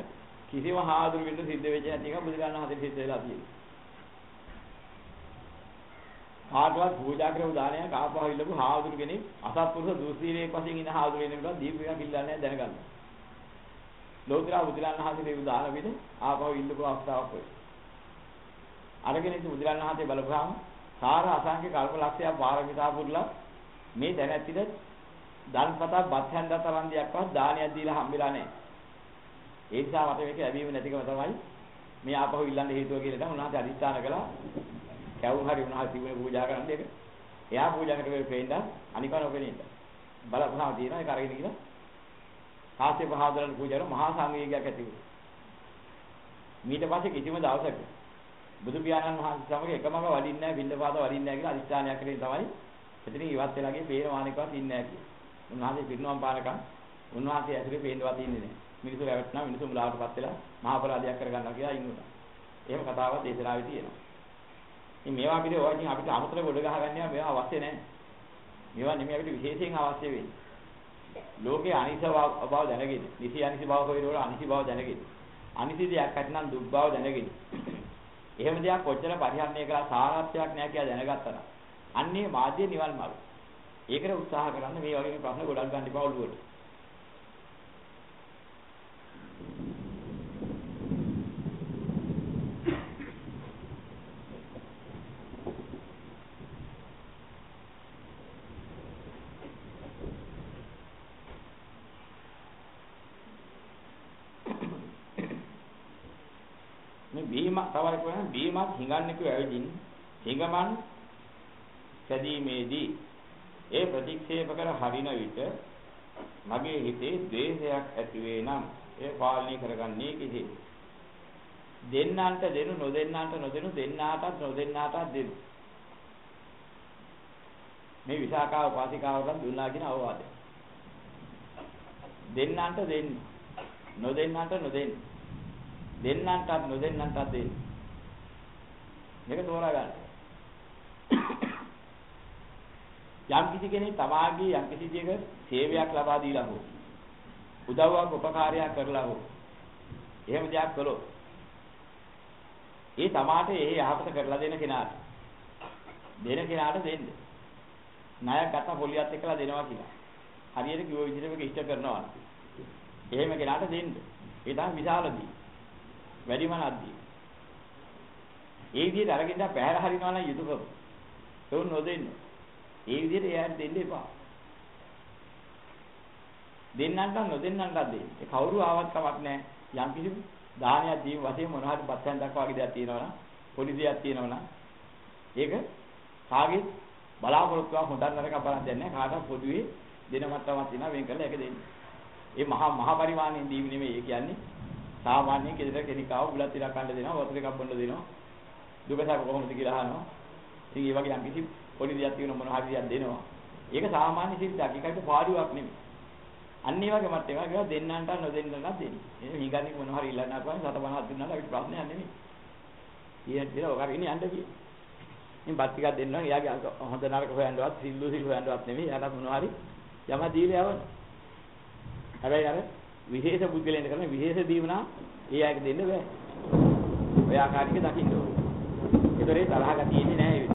කිසිම හාදුරු වෙන්න සිද්ධ වෙච්ච නැති එක බුදුරජාණන් වහන්සේ සිද්ධ වෙලා තියෙනවා. කාටවත් පූජා කරපු දානයක් ආපහු ඉල්ලපු හාදුරු කෙනෙක් අසත්පුරුෂ දුස්සීලයේ පසින් ඉන්න හාදුරු කෙනෙකුට දීපු එකක් ඉල්ලන්නේ නැහැ දැනගන්න. ලෝකරා බුදුරජාණන් වහන්සේ උදාන විද ආපහු ඉල්ලපු අවස්ථාවක් වෙයි. අරගෙන ඉන්න බුදුරජාණන් වහන්සේ බලපුවාම සාර අසංඛ්‍ය කල්ප ලක්ෂයක් පාරමිතා පුරලා මේ දැනැත්තිද දල්පතක් බත් හැන්දා තරම් දෙයක්වත් දානයක් දීලා හම්බෙලා නැහැ. ඒ නිසා මට මේක ලැබීම නැතිකම තමයි මේ ආපහු ඉල්ලන්න හේතුව කියලා තමයි උන්වහන්සේ අදිස්ථාන කළා. කැවුම් හරි උන්වහන්සේ තිබුණේ පූජා කරන්න එක. එයා පූජා කරේ පේන්න අනිකන ඔපෙනින්න. බලපහාව තියෙනවා ඒක අරගෙන ගිහලා කාශ්‍යප මහාදරන් පූජා කරලා මහා සංවේගයක් ඇති වුණා. ඊට පස්සේ කිසිම දවසක බුදු පියාණන් වහන්සේ සමග එකමම වඩින්නේ නැහැ බින්දපාත වඩින්නේ නැහැ කියලා අදිස්ථානයක් කරේ තමයි එතනින් ඉවත් වෙලා ගියේ පේන මානිකවත් ඉන්නේ නැහැ කියලා. උන්වහන්සේ පිරිනවම් පානකම් උන්වහන්සේ ඇතුලේ පේන්නවත් ඉන්නේ නැහැ. මිනිස්සු රැවටෙනවා මිනිස්සු මුලාවටපත් වෙලා මහා අපරාධයක් කරගන්නවා කියලා ඉන්නවා. එහෙම කතාවක් දේශනාවේ තියෙනවා. ඉතින් මේවා පිළි ඔය ඉතින් අපිට අමතර ගොඩ ගහගන්න මේවා අවශ්‍ය නැහැ. මේවා නෙමෙයි අපිට විශේෂයෙන් අවශ්‍ය වෙන්නේ. ලෝකේ අනිස බව දැනගෙන, නිසි අනිසි බව හොයනකොට අනිසි බව දැනගෙන. අනිසි දෙයක් ඇතනම් දුක් බව දැනගෙන. එහෙම දෙයක් කොච්චර පරිහරණය කළා සාරාර්ථයක් නැහැ කියලා දැනගත්තා නම් අන්නේ මාධ්‍ය නිවල් මාර්ගය ඒකට උත්සාහ කරන්න මේ වගේ ප්‍රශ්න ගොඩක් ගන්න එපා ඔළුවට. බීම තවයි කියන බීමත් හිඟන්නේක ඇවිදින් හිඟමන් සැදීමේදී ඒ ප්‍රතික්ෂේප කර හරින විට මගේ හිතේ ද්වේෂයක් ඇති වේ නම් ඒ පාලනය කරගන්නේ කෙසේ? දෙන්නන්ට දෙනු නොදෙන්නන්ට නොදෙනු දෙන්නාටත් නොදෙන්නාටත් දෙනු. මේ විසාකා උපාසිකාවටත් දුන්නා කියන අවවාදය. දෙන්නන්ට දෙන්න නොදෙන්නන්ට නොදෙන්න. දෙන්නන්ටත් නොදෙන්නන්ටත් දෙන්න මේක තෝරා ගන්න යම් කිසි කෙනෙක් තමාගේ යම් කිසි දෙයක සේවයක් ලබා දීලා හෝ උදව්වක් උපකාරයක් කරලා හෝ එහෙම දෙයක් කළොත් ඒ තමාට ඒ යහපත කරලා දෙන කෙනාට දෙන කෙනාට දෙන්න. ණයක් ගත්ත පොලියත් එක්කලා දෙනවා කියලා. හරියට කිව්ව විදිහට මේක ඉෂ්ට කරනවා. එහෙම කෙනාට දෙන්න. ඒ තමයි විශාලදී. වැඩිමනක්දී. ඒ විදිහට අරගෙන පැහැර හරිනවා නම් යුතුයකම. ඒක නොදෙන්න. ඒ විදිහට එයාට දෙන්න එපා. දෙන්නන්ට නොදෙන්නන්ට දෙන්න. ඒ කවුරු ආවත් කමක් නැහැ. යම් කිසි දානයක් දීම වශයෙන් මොනවා හරි බත් හැන්දක් වගේ දෙයක් තියෙනවා නම් පොඩි දෙයක් තියෙනවා නම් ඒක කාගේ බලාපොරොත්තුවක් හොඳක් නරක බලන්න දෙන්නේ කාටවත් පොදුවේ දෙන මට්ටමක් තියෙනවා වෙන් කරලා ඒක දෙන්නේ. ඒ මහා මහා පරිමාණයෙන් දීම නෙමෙයි ඒ කියන්නේ සාමාන්‍ය කෙනෙක් කෙනෙක් ආව බුලත් ටිකක් කන්න දෙනවා වතුර එකක් බොන්න දෙනවා දුකසක් කොහොමද කියලා අහනවා. ඉතින් ඒ වගේ යම් කිසි පොඩි දෙයක් තියෙන මොන හරි දෙයක් දෙනවා. ඒක සාමාන්‍ය සිද්ධාක් ඒකට පාඩුවක් නෙමෙයි. අන්න ඒ වගේ මට ඒවා කියලා දෙන්නන්ට නොදෙන්නන්ට දෙන්න. එහෙනම් හිඟන්නේ මොන හරි ඉල්ලන්න අපුවාම සත 50ක් දුන්නාට අපිට ප්‍රශ්නයක් නෙමෙයි. ඊට කියලා ඔක අරගෙන යන්න බිය. ඉතින් බත් ටිකක් දෙන්නවා. එයාගේ හොඳ නරක හොයන්නවත් සිල්ලු සිල් හොයන්නවත් නෙමෙයි. එයාට මොන හරි යම දීලා යවන්න. හැබැයි අර විශේෂ බුද්ධලෙන් කරන විශේෂ දීවනා ඒ අයක දෙන්න බෑ. ඔය ආකාරයක දකින්න ඕනේ. ඒතරේ තරහක තියෙන්නේ නැහැ